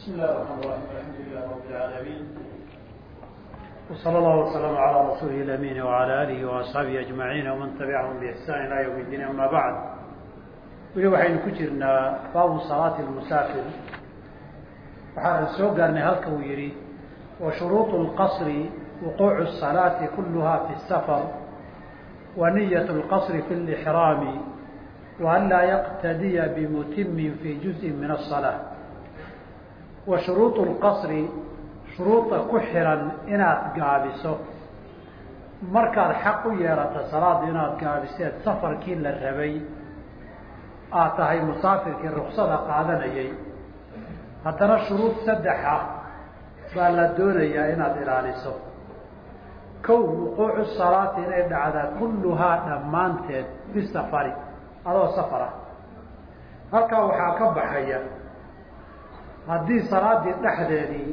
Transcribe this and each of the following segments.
بسم الله الرحمن الرحيم الحمد لله رب العالمين وصلى الله وسلم على رسوله الأمين وعلى آله وأصحابه أجمعين ومن تبعهم بإحسان إلى يوم الدين أما بعد weli waxaynu ku jirnaa baabu salaati lmusaafir waxaan soo gaarnay halka uu yidhi wa shuruuط اlqasri wuquucu الsalaati kuluha fi الsafar wa niyaة اlqasri fi اlإxraami wa an laa yaqtadiya bimutimin fi juزءi min الصalaaة wa shuruuط اlqasri shuruuda ku xiran inaad gaabiso. Markaad xaq u yeelato salaada inaad gaabiseed safarkii la rabay aad tahay musaafirkii ruksada qaadanayay. Haddana shuruud saddex ah baa la doonayaa inaad ilaaliso. Kow wuquucu salaati inay dhacdaa kulluhaa dhammaanteed bisafari adoo safar ah. Halkaa waxaa ka baxaya haddii salaadii dhexdeedii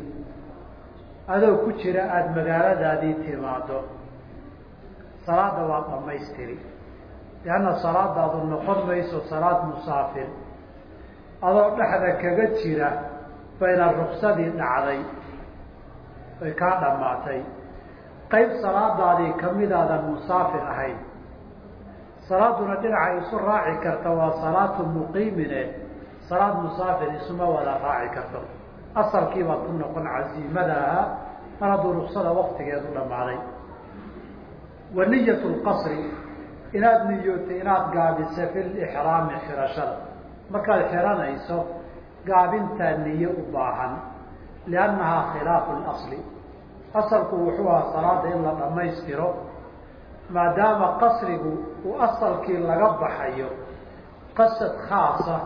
adoo ku jira aada magaaladaadii timaado salaada waa dhammaystiri. Lianna salaadaadu noqon mayso salaad musaafir. Adoo dhexda kaga jira bayna ruksadii dhacday ay kaa dhammaatay. Qayb salaadaadii kamidaadan musaafir ahayn. Salaaduna dhinaca isu raaci karta waa salaatu muqiimine salaad musaafir isuma wada raaci karto. Asalkii baad ku noqon casiimada ahaa mar hadduu ruksada waktigeedu dhammaaday. Wa niyat lqasri inaad niyootay inaad gaabisa fi lixraami xirashada. Markaad xiranayso gaabintaa niyo u baahan liannahaa khilaafu lasli asalku wuxuu ahaa salaada in la dhammaystiro maadaama qasrigu uu asalkii laga baxayo qasad khaasa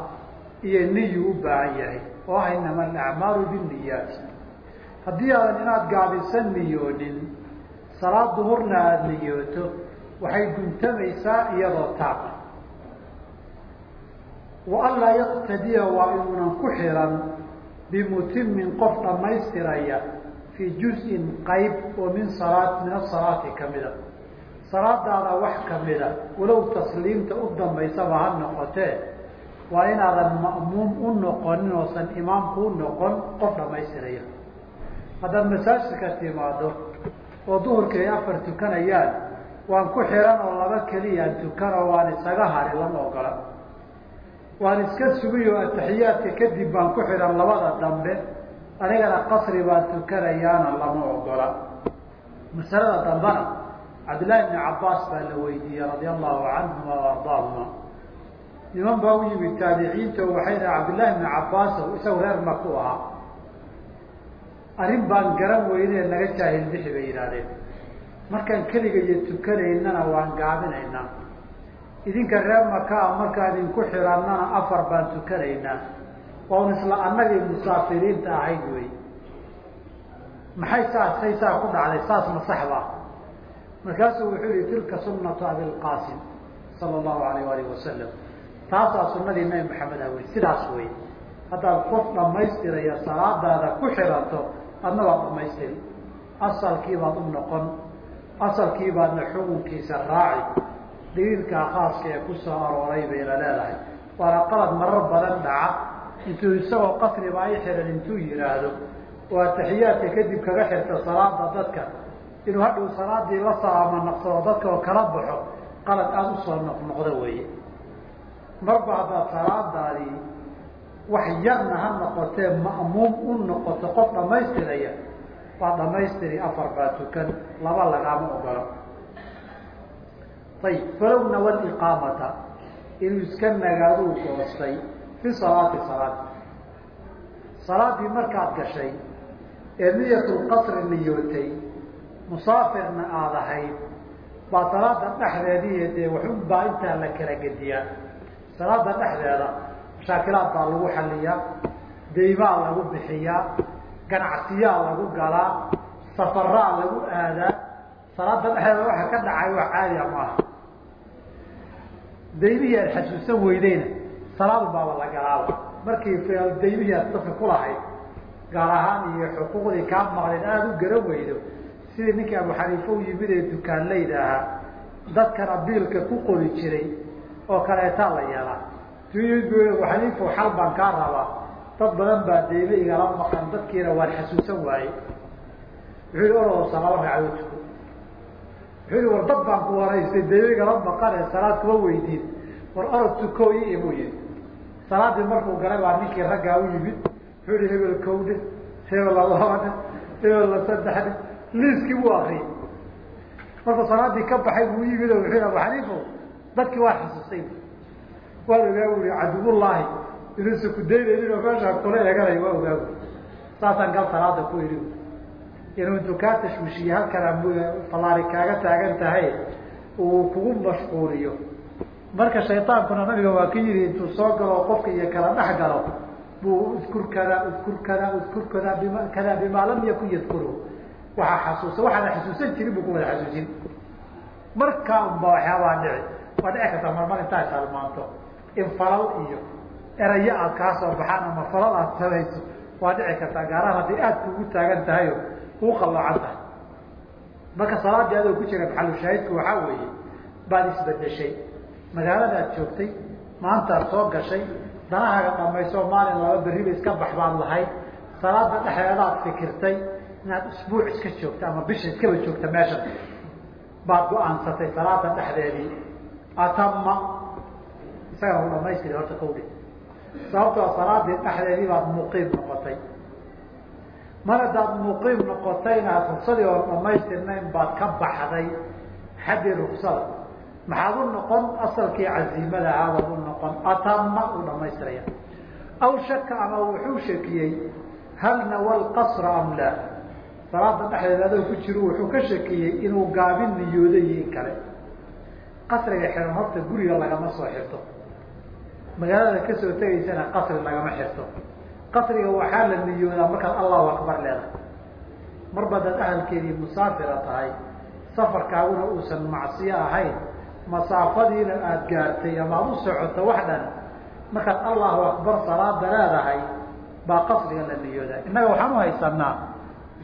iyo niyu u baahan yahay oo ah inama alacmaalu binniyaati haddii aadan inaad gaabisan niyoonin salaad duhurna aada niyooto waxay guntamaysaa iyadoo taaba wa an laa yaqtadiya waa inuunan ku xiran bimutimin qof dhammaystiraya fii juz-in qayb oo min salaa min asalaati kamida salaadaada wax kamida walow tasliimta u dambaysaba ha noqotee waa inaadan ma'muum u noqonin oosan imaamku u noqon qof dhammaystiraya haddaad masaajidka timaado oo duhurkii ay afar tukanayaan waan ku xiran oo laba keliyaan tukanoo waan isaga hari lama ogola waan iska sugiyo ataxiyaadka kadib baan ku xihan labada dambe anigana qasri baan tukanayaana lama ogola. Masalada dambena cabdillaahi bni cabbaas baa la weydiiyey radia allahu canhuma wa ardaahuma niman baa u yimid taabiciinta oo waxay dhaha cabdillahi bni cabbaasow isagu reer maku ahaa. Arrin baan garan weynee naga jaahil bixi bay yidhaahdeen. Markaan keliga iyo tukanaynana waan gaabinaynaa idinka reer makaa markaan idinku xirannana afar baan tukanaynaa. Oon isla annagii musaafiriinta ahayd wey. Maxay saas say ku dhacday? Saas ma saxbaa markaasuu wuxuu yihi tilka sunnatu abilqaasim sala allahu alayh alih wasalam taasaa sunnadii nabi maxamed wey sidaas wey haddaad qof dhammaystiraya salaadaada ku xiranto adna waad dhamaystiri asalkii baad u noqon asalkii baadna xukunkiisa raaci. Daliilkaa khaaska ee ku soo arooray bayna leedahay. Waana qalad marar badan dhaca. Intuu isagoo qasriba ay xiran intuu yihaahdo oo ataxiyaadka kadib kaga xirta salaada dadka. Inuu hadhow salaadii la salaama naqsado dadka oo kala baxo qalad aada u soo noqnoqdo weeye marba haddaad salaadaadii wax yarna ha noqotee ma'muum u noqoto qof dhammaystiraya. Waa dhamaystiri afar baa tukan laba lagaama ogolo ayib falow nawa liqaamata inuu iska nagaaduu goostay fi salaati salaadi salaadii markaad gashay ee niyatulqasri niyootay musaafirna aada ahayd baa salaada dhexdeedii dee waxun baa intaa la kala gediyaa salaada dhexdeeda mashaakilaad baa lagu xaliyaa deymaa lagu bixiyaa ganacsiyaa lagu galaa safaraa lagu aadaa salaada dhexdeeda waxa ka dhacay wax caadiya maaha daymihii aad xasuusan weydeyna salaadu baaba la galaaba. Markii daymihii aad dadka kulahayd gaar ahaan iyo xuquuqdii kaa maqleen aada u garan weydo sidii ninkii abu xaniife u yimid ee dukaanleyda ahaa dadkana biilka ku qori jiray oo kaleetaa la yeelaa. Xaniifo xal baan kaa rabaa. Dad badan baa deyme igala maqan dadkiina waan xasuusan waaye wuxuu yihi oroo salaado ragcadood wuxuu yihi war dad baan ku waraystay deyme igala maqan ee salaad kuma weydiin. War orod tuko i imuu yihi salaadii markuu galay baa ninkii raggaa u yimid. Wuxuu yihi hebel kowdhe hebel labadhe hebel la saddexdhe liiskii buu akriyay markuu salaadii ka baxay buu yimid wuxuu abu xaniifo dadkii waa xasuustay. Waan ogaa ui cadubullaahi inuusa ku daynaynin oo meeshaa kula eeganayo waa ogaa saasaan gal salaada ku idhi inuu intuu kaa tashwiishiye halkana fallaari kaaga taagan tahay uu kugu mashquuliyo. Marka shaydaankuna nabiga waa ka yidhi intuu soo galo qofka iyo kala dhex galo buu udkur kada udkur kada udkur kada bima kada bimaa lam yakun yadkuru. Waxaa xasuusa waxaana xasuusan jirin buu ku wada xasuusin. Markaa unba waxyaabaa dhici waa dhici kartaa marmar intaa salmaanto in falal iyo erayo aad kaa soo baxaan ama falal aad samayso waa dhici kartaa. Gaarahan hadday aad kuugu taagan tahayo kuu qalloocan tahay. Marka salaadii adoo ku jira maxalushaahidku waxaa weeye baad isbedeshay. Magaalada aad joogtay maantaad soo gashay danahaaga dhamayso maalin laba berriba iska bax baad lahayd salaada dhexdeedaad fikirtay inaad isbuuc iska joogta ama bisha iskaba joogta meesha baad go'aansatay salaada dhexdeedii atama isagana u dhamaystiri horta kawdhi sababtoo salaadii dhexdeedii baad muqiim noqotay. Mar haddaad muqiim noqotayna ruksadii oo dhamaystirnayn baad ka baxday. Xaddii ruksada maxaad u noqon asalkii caziimada ahaabaad u noqon. Atama uu dhamaystiraya aw shaka ama wuxuu shakiyey hal nawa lqasra am laa? Salaada dhexdeeda adoo ku jiro wuxuu ka shakiyey inuu gaabin niyooday iyo in kale qasriga xiran horta guriga lagama soo xirto. Magaalada ka soo tegaysana qasri lagama xirto. Qasriga waxaa la niyoodaa markaad allahu akbar leedahay. Mar badaad ahalkeedii musaafira tahay safarkaaguna uusan macsiyo ahayn masaafadiina aada gaartay ama ad u socoto wax dhan markaad allahu akbar salaada leedahay baa qasriga la niyoodaa. Innaga waxaan u haysanaa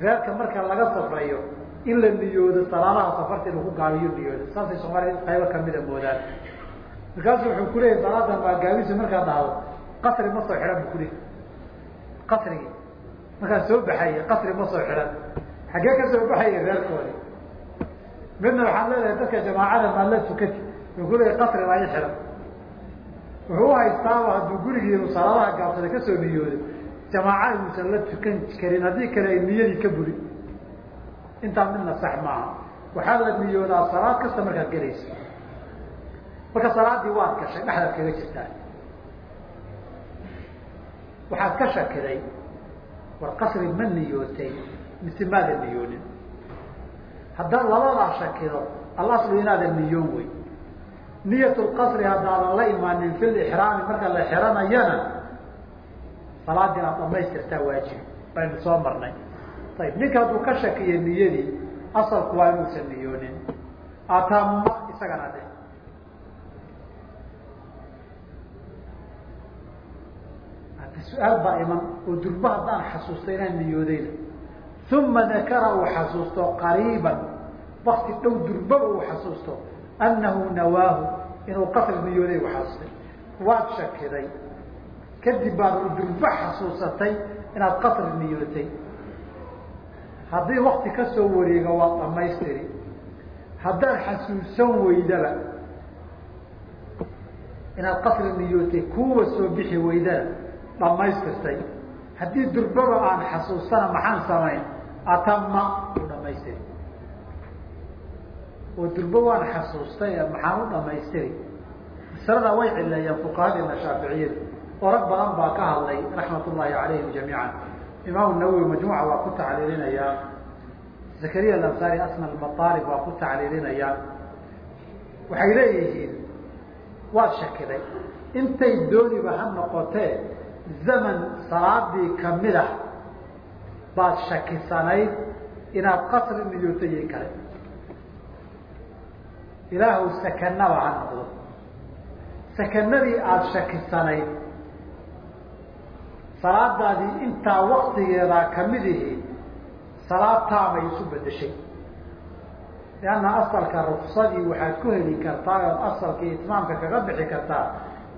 reerka marka laga safrayo in la niyoodo salaadaha safarta inuu ku gaabiyo niyooda saasay soomaalia qaybo kamida moodaan markaasuu wuxuu kuleeyahy salaadan baa gaabisi markaad dhahdo qasri ma soo xidhan bu kuleey qasrigi markaad soo baxaya qasri ma soo xidhan xaggee ka soo baxaya reerkoodi midna waxaad leedahay dadka jamaacada maad la tukati wuxuu kuleeyahy qasri baa i xidhan wuxuu uhaystaaba hadduu gurigiinu salaadaha gaabsada ka soo niyoodo jamaaca inuusan la tukan karin haddii kale ay niyadii ka buri intaa midna sax maaha. Waxaa la niyoodaa salaad kasta markaad gelayso marka salaadii waad gashay dhexdaad kaga jirtaa waxaad ka shakiday war qasri ma niyootay mise maada niyoonin. Haddaad labadaa shakido alaslu inaadan niyoon wey niyat lqasri haddaadan la imaanin fi lixraami marka la xiranayana salaadii aad dhamaystirtaa waajibi baynu soo marnay ayib ninka hadduu ka shakiyay niyadii asalku waa inuusan niyoonin atama isagana dhe su'aal baa iman oo durba haddaan xasuusta inaan niyoodayna uma dakara uu xasuusto qariiban wakti dhow durbaba uu xasuusto annahu nawaahu inuu qasri niyooday u xasuustay waad shakiday kadib baad durba xasuusatay inaad qasri niyootay haddii wakti ka soo wareego waad dhamaystiri haddaad xasuusan weydaba inaad qasri niyootay kuwa soo bixi weydana dhamaystirtay haddii durbaba aan xasuustana maxaan samayn? Atama u dhamaystiri oo durba waan xasuustay maxaan u dhamaystiri masalada way cileeyaan fuqahadeena shaaficiyada oo badan baa ka hadlay raxmat ullaahi calayhim jamiican imaam nawowi majmuuca waa ku tacliilinayaa zakariya alansaari asna almaaalib waa ku tacliilinayaa waxay leeyihiin waad shakiday. Intay dooniba ha noqotee zaman salaadii ka mid ah baad shakisanayd inaad qasri niyootay iyo kale. Ilaahu sakanaba ha noqdo. Sakanadii aada shakisanayd salaadaadii intaa waktigeedaa ka mid ihi salaad taamay isu bedeshay lianna asalka ruksadii waxaad ku heli kartaa ood asalkii itmaamka kaga bixi kartaa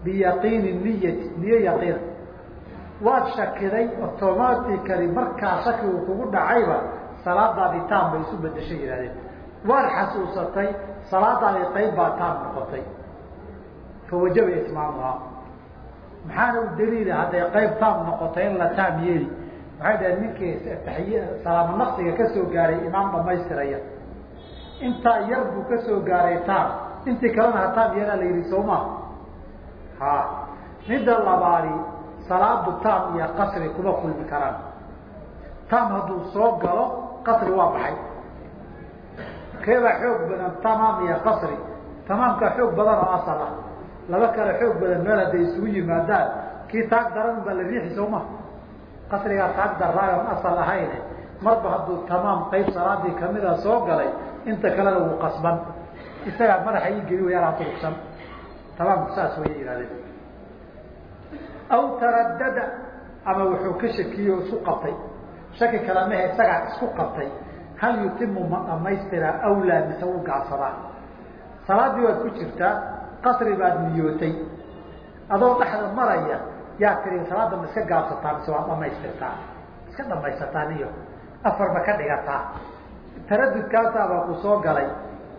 biyaqiini niyati niyo yaqiina waad shakiday automatically markaa shakigu kugu dhacayba salaadaadii taam bay isu bedeshay yihahdeen waad xasuusatay salaadaadii qayb baa taam noqotay. Fawajaba itmaamuhaa maxaana u daliila hadday qayb taam noqotay in la taam yeeli? Waxay dhaheen ninkii salaamo naqsiga ka soo gaaray imaam dhamaystiraya intaa yar buu ka soo gaaray taam intii kalena ha taam yeelaa la yidhi soo maa ha. Midda labaadi salaadu taam iyo qasri kuma kulmi karaan. Taam hadduu soo galo qasri waa baxay. Keebaa xoog badan tamaam iyo qasri. Tamaamkaa xoog badan oo asal ah laba kale xoog badan meel hadday isugu yimaadaan kii taag daran baa la riixi soo ma. Qasrigaa taag darraay oon asal ahayne. Marba hadduu tamaam qayb salaadii kamida soo galay inta kalena wuu qasban. Isagaa madaxa ii geli wayaanaa durugsan tamaamku saas waya yihahdeen aw taradada ama wuxuu ka shakiyey oo isku qabtay. Shaki kale mehe isagaa isku qabtay. Hal yutimu ma dhamaystiraa awlaa mise u gaabsadaa salaadii waad ku jirtaa qasri baad niyootay. Adoo dhexda maraya yaa tiri salaada ma iska gaabsataa mise waad dhamaystirtaa iska dhamaysataa niyo. Afarba ka dhigataa. Taradudkaasaabaa ku galay.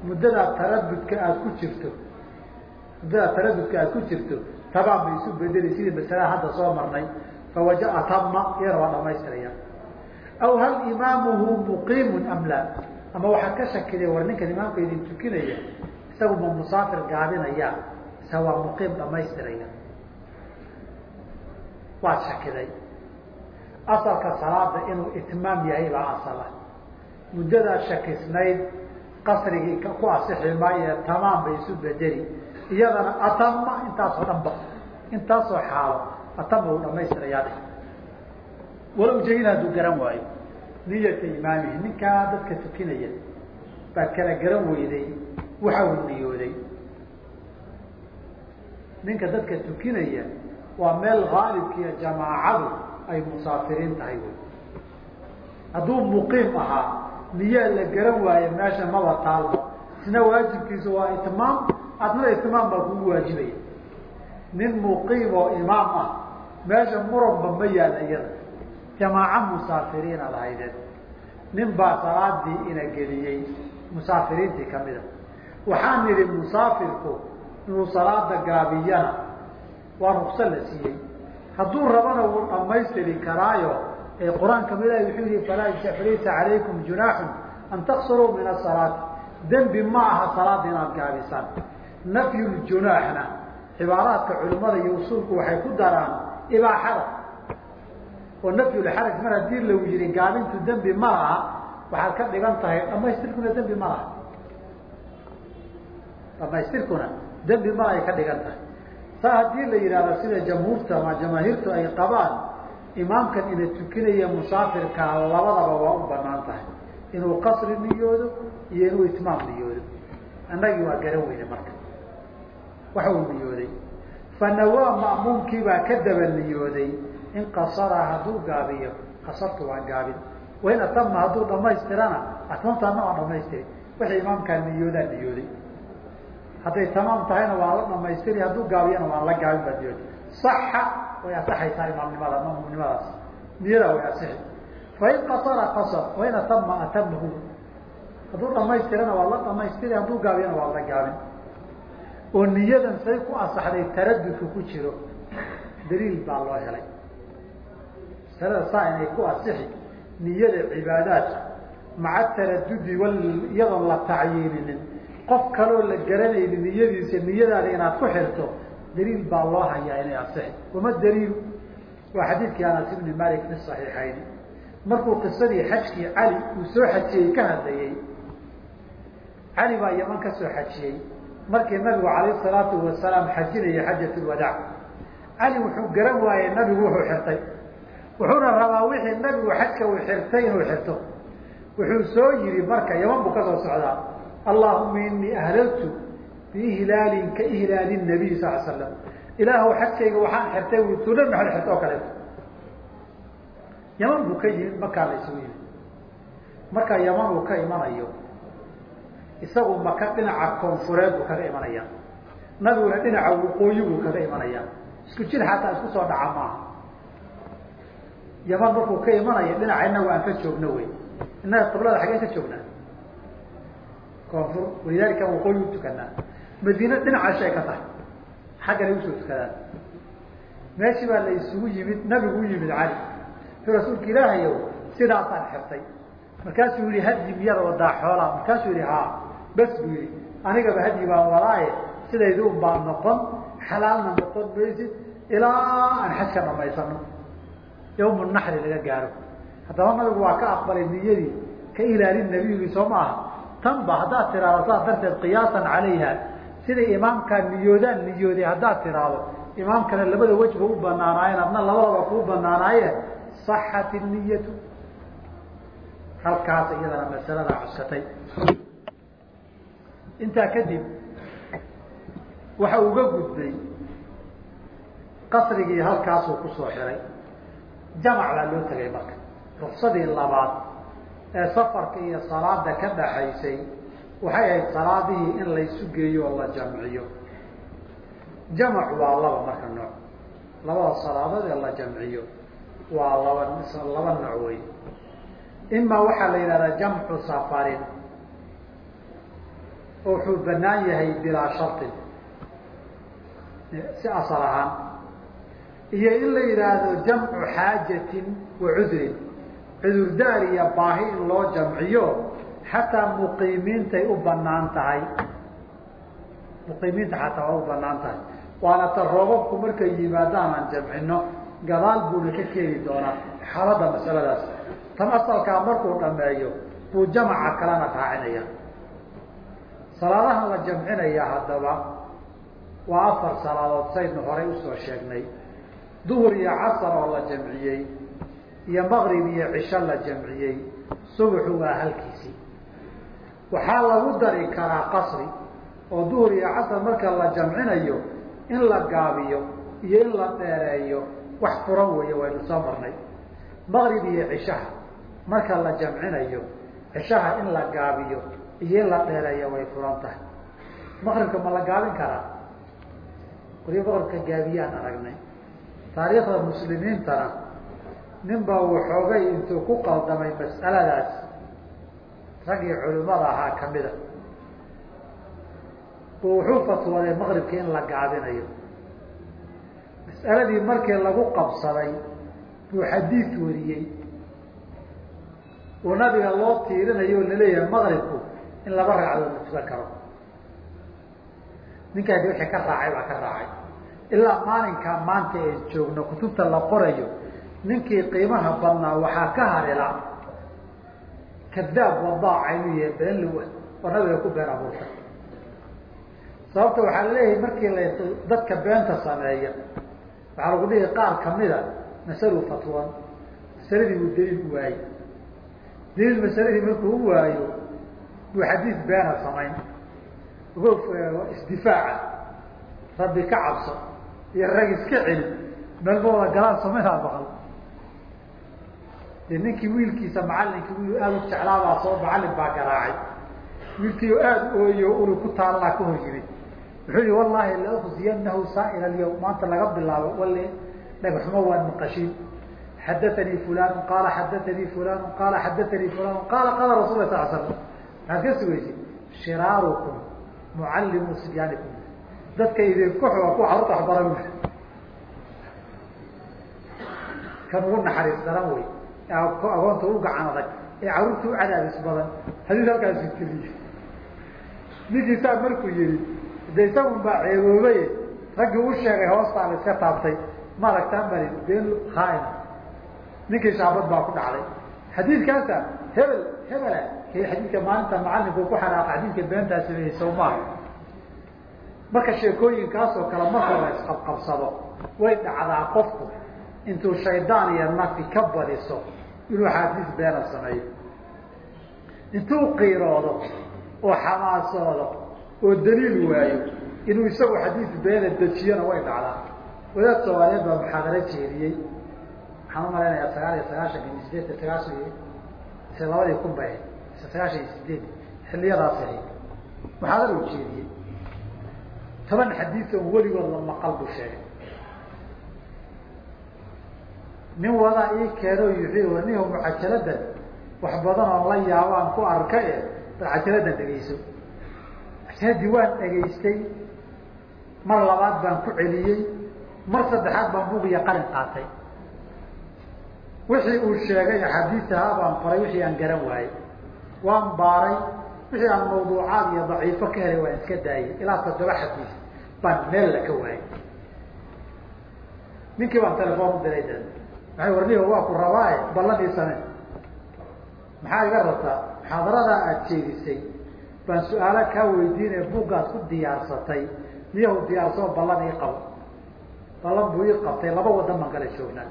Muddadaa taradudka aada ku jirto muddadaa taradudka aada ku jirto tabaan bay isu bedeli sidii masalada hadda soo marnay. Fawaja atama iyana waa dhamaystiraya. Aw hal imaamuhu muqiimun am laa? Ama waxaad ka shakiday war ninkan imaamka idin tukinaya isagu ma musaafir gaabinaya ise waa muqiim dhamaystiraya waad shakiday. Asalka salaada inuu itmaam yahay baa asala. Muddadaa shakisnayd qasrigii ku asixi maayo tamaam bay isu bedeli. Iyadana atama intaasoo dhan ba intaasoo xaalo atama uu dhamaystirayaa walow jegin hadduu garan waayo niyata imaamihi ninkaa dadka tukinaya baad kala garan weyday waxa uu niyooday. Ninka dadka tukinaya waa meel haalibkiiyo jamaacadu ay musaafiriin tahay. Wy hadduu muqiim ahaa niyaa la garan waaye meesha maba taalba isna waajibkiisu waa itmaam adna itmaam baa kugu waajibaya. Nin muqiim oo imaam ah meesha muranba ma yaalla iyada. Jamaaco musaafiriin ad haydeen nin baa salaadii ina geliyey. Musaafiriintii kamida waxaan nidhi musaafirku inuu salaada gaabiyana waa rukso la siiyey. Hadduu rabana wuu dhamaystiri karaayo ee qur'aanka milahi wuxuu yihi falaa falaysa calaykum junaaxun an taqsuruu min asalaati dembi ma aha salaada inaad gaabisaan. Nafyuljunaaxna cibaaraadka culimada iyo usuulku waxay ku daraan ibaaxada. Oo nafyulxaraj mar haddii lagu yihi gaabintu dembi ma laha waxaad ka dhigan tahay dhamaystirkuna dembi ma laha dhamaystirkuna dembi ma ay ka dhigan tahay. Saa haddii la yidhahdo sida jamhuurta ama jamaahiirtu ay qabaan imaamkan ina tukinaya musaafirkaa labadaba waa u bannaan tahay. Inuu qasri niyoodo iyo inuu itmaam niyoodo. Annagii waa garan weyne marka. Waxa uu niyooday fanawaa ma'muumkiibaa ka daba niyooday. In qasara hadduu gaabiyo qasartu waa gaabin. Wain atama hadduu dhamaystirana atmamtaana waa dhamaystiri wixii imaamkaa niyoodaa niyooday hadday tamaam tahayna waa la dhamaystiri hadduu gaabiyana waan la gaabin baa niyooday saxa way asaxaysaa imaamnimada maamumnimadaas niyadaa way asixi fain qasara qasar wain atama atamahu hadduu dhamaystirana waa la dhamaystiri hadduu gaabiyana waa la gaabin. Oo niyadan say ku asaxday taradudka ku jiro. Daliil baa loo helay. Masalada saa inay ku asixi niyada cibaadaadka maca taradudi wal iyadoon la tacyiininin qof kaloo la garanaynin niyadiisa niyadaada inaad ku xirto daliil baa loo hayaa inay asixi wama daliil. Waa xadiidkii anas ibni malik fi saxiixayn. Markuu qisadii xajkii cali uu soo xajiyey ka hadlayey cali baa yaman ka soo xajiyey. Markii nabigu calayh salaatu wasalaam xajinaya xajat lwadaac cali wuxuu garan waayey nabigu wuxuu xirtay. Wuxuuna rabaa wixii nabigu xajka uu xirtay inuu xirto. Wuxuu soo yihi marka yaman buu ka soo socdaa allahuma inii ahlaltu biihlaalin ka ihlaali nabiy sal l slam ilaahu xajkayga waxaan xirtay tuu nabi maxamed oo kaleeto yaman buu ka yimid makaa la isugu yimid. Marka yaman uu ka imanayo isagu maka dhinaca koonfureed buu kaga imanaya. Nabiguna dhinaca waqooyi buu kaga imanaya. Isku jir xataa isku soo dhaca maaha. Yaman markuu ka imanayo dhinaca inagu aan ka joogno wey. Innaga qiblada xaggeen ka joognaa koonfur walidaalika waqooyi u tukanaa. Madiina dhinacaasha ay ka tahay. Xagganay u soo tukadaan meeshii baa la isugu yimid nabigu u yimid cali. Si rasuulka ilaahayow sidaasaan xirtay. Markaasuu yihi hadyi miyada wadaa xoolaa? Markaasuu yihi haa. Bas buu yihi anigaba hadyi baan wadaaye sidayda un baan noqon. Xalaalna noqon maysid ilaa aan xajka dhamaysano yawmu naxri laga gaaro. Haddaba nabigu waa ka aqbalay niyadii ka ilaalin nabiyigii soo ma aha tan ba haddaad tiraahdo saas darteed qiyaasan calayha. Siday imaamkaa niyoodaan niyooday haddaad tiraahdo imaamkana labada wejba u banaanaayeen adna labadaba kuu banaanaaye saxat niyatu halkaas iyadana masalada cuskatay intaa kadib waxa uga gudbay qasrigii halkaasuu ku soo xiray. Jamac baa loo tegay marka. Ruksadii labaad ee safarka iyo salaada ka dhaxaysay waxay ahayd salaadihii in laysu geeyo oo la jamciyo. Jamacu waa laba marka nooc. Labada salaadood ee la jamciyo waa laba laba nooc wey imaa waxaa la yidhahdaa jamcu safarin. Oo wuxuu banaan yahay bilaa shartin si asal ahaan. Iyo in la yidhaahdo jamcu xaajatin wa cudrin cudurdaar iyo baahi in loo jamciyo xataa muqiimiintay u bannaan tahay. Muqiimiinta xataa waa u bannaan tahay. Waana ta roobabku markay yimaadaan aan jamcino gadaal buuna ka keeni doonaa. Xaaladda masaladaas. Tan asalkaa markuu dhameeyo buu jamaca kalena raacinaya. Salaadahan la jamcinaya haddaba waa afar salaadood saynu horay u soo sheegnay. Duhur iyo casar oo la jamciyey iyo maqrib iyo cisho la jamciyey subuxu waa halkiisii waxaa lagu dari karaa qasri oo duhur iyo casar marka la jamcinayo in la gaabiyo iyo in la dheereeyo wax furan weeye waynu soo marnay. Maqrib iyo cishaha marka la jamcinayo cishaha in la gaabiyo iyo in la dheereeyo way furan tahay. Maqribka ma la gaabin karaa? Waliba maqribka gaabiyaan aragnay. Taariikhda muslimiintana nin baa waxoogay intuu ku qaldamay mas'aladaas. Raggii culimada ahaa kamida oo wuxuu fatwooday maqribka in la gaabinayo. Mas'aladii markii lagu qabsaday buu xadiid wariyey. Uu nabiga loo tiirinayo o la leeyahay maqribku in laba ragcadood tukan karo. Ninkaasi wixii ka raacay baa ka raacay. Ilaa maalinkaa maanta ee joogno kutubta la qorayo ninkii qiimaha badnaa waxaa ka harila kadaab wadaaca inuu yahay been lowa oo nabiga ku been abuurtay. Sababta waxaa la leeyahay markii la dadka beenta sameeya waxaa lagu dhihi qaar kamida masalu fatwan. Masaladii uu daliil u waayey daliil masaladii markuu u waayo buu xadiis beena samayn. Isdifaaca. Rabbi ka cabso iyo rag iska celi meelmooda galaan samaynaa baqal de ninkii wiilkiisa macalinkii wiil aada u jeclaabaa soo macalin baa garaacay. Wiilkii aada ooyo uli ku taallaa ka hor yimid wuxuu yihi wallahi laukziyanahu saaila alyawm. Maanta laga bilaabo wale dhagxumo waan maqashin xadaanii fulan qaala xadaanii fulan qaala xadaanii fulan qaala qaala rasul sal slam maxaad ka sugaysa shiraarukum mucallimu sibyaanikum dadka idinku xuga kuwa carurta waxbara bu kan ugu naxariis daran wey agoonta u gacan adag ee carruurta u cadaabis badan. Hadiis halkaas fikriye ninkiisaa markuu yihi de isagun baa ceeboobay raggii u sheegay hoostaa la iska taabtay. Maaragtaan bari been khaaina ninkii shaabad baa ku dhacday. Xadiidkaasa hebel hebela xadiidka maalinta macalinku ku xanaaqa xadiidka beentaa sameeyey sow maaha marka sheekooyinkaasoo kale marka la isqabqabsado. Way dhacdaa qofku intuu shaydaan iyo nafi ka badiso inuu xaadiis beena sameeyo. Intuu qiiroodo oo xamaasoodo oo daliil waayo inuu isagu xadiis beena dejiyona way dhacdaa. Wadaad soomaaliyeed baa muxaadaro jeediyey waxaan u malaynayaa sagaal iyo sagaashan iyo sideetan sagaashan iyo labadii kun ise sagaashan iyo sideed xilliyadaasi ahayd. Muxaadara u jeediyey toban xadiis oo weligood la maqal buu sheegay nin wadaa ii keeno yii niho mucajaladan wax badan oo la yaabo aan ku arka e cajaladan dhegayso. Cajaladii waan dhegaystay mar labaad baan ku celiyey mar saddexaad baan bug iyo qalin qaatay. Wixii uu sheegay axaadiis ahaa baan qoray wixii aan garan waayey. Waan baaray wixii aan mawduucaad iyo daciifo ka helay waan iska daayey. Ilaa toddoba xadiis baan meel la ka waayey. Ninkii baan telefoon u diray maxay warniho waa ku rabaaye balladii same maxaa iga rabtaa? Muxaadaradaa aada jeedisay. Baan su'aalo kaa weydiinaya buggaad ku diyaarsatay. Miyahu diyaarsoo ballan ii qabo. Ballan buu ii qabtay. Laba wadan baan kala joognaa.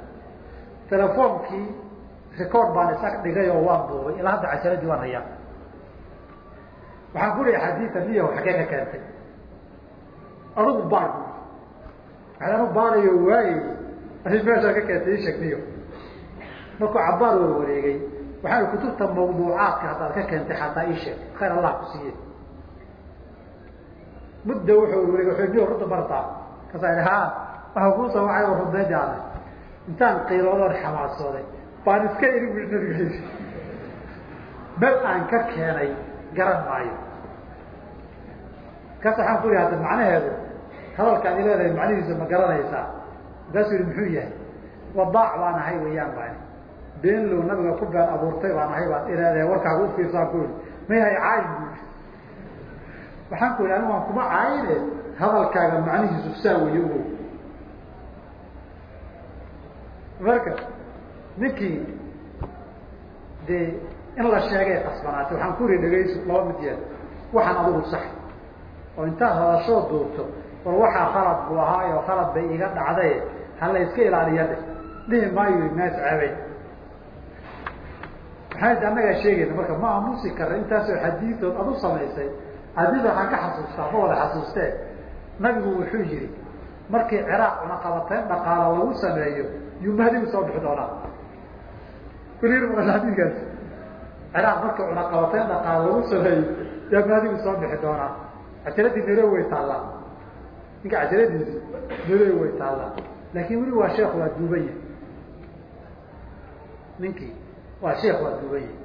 Telefoonkii record baan isag dhigay oo waan duubay ilaa hadda casharadii waan hayaa. Waxaan ku leeya xadiida niyahu xaggee ka keentay. Adugu baad waxaan u baadayo waayey arrin meeshaa ka keentay ii sheeg markuu cabaar war wareegay waxaan kutubta mawduucaadka haddaad ka keentay xataa ii sheeg. Khayr allah ku siiye mudda wuxuu wareegay niyo runta bartaa. Kasaa ha waxaa kuu wacay rundeedi ada intaan qiiroodoon xamaasooday baan iska iri bu nabiga meel aan ka keenay garan maayo. Kaas waxaan ku ihi hadda macnaheedu hadalkaan i leedahay macnihiisa ma garanaysaa markaasuu yihi muxuu yahay wadaac baan ahay wayaan baan been low nabiga ku been abuurtay baan ahay baad ileedahay warkaaga ufiirsaan ku yihi mayahay caayin bu waxaan ku yihi anigu waan kuma caayine hadalkaaga macnihiisu saa weeye ugo marka ninkii dee in la sheegay qasbanaatay waxaan ku ihi dhegayso laba mid yeel waxaan adigu sax. Oo intaad hadashoo duubto war waxaa khalad buu ahaay oo khalad bay iga dhacday hala iska ilaaliya de dhihi maayo naas ceebay maxaa annagaa sheegayna? Marka ma aamusi kara intaasoo xadiidood ad u samaysay adida waxaan ka xasuustaa ma wada xasuustee nabigu wuxuu yihi markii ciraaq cunaqabateyn dhaqaala lagu sameeyo yuu mahdigu soo bixi doonaa. Adiikaas ciraaq markii cunaqabateyn dhaqaala lagu sameeyo yaa soo bixi doonaa. Cajaladii nero way taallaa ninka cajaladiisi nero way taallaa laakin weli waa sheekh waa duuban yahay ninkii waa sheekh waa duuban yahay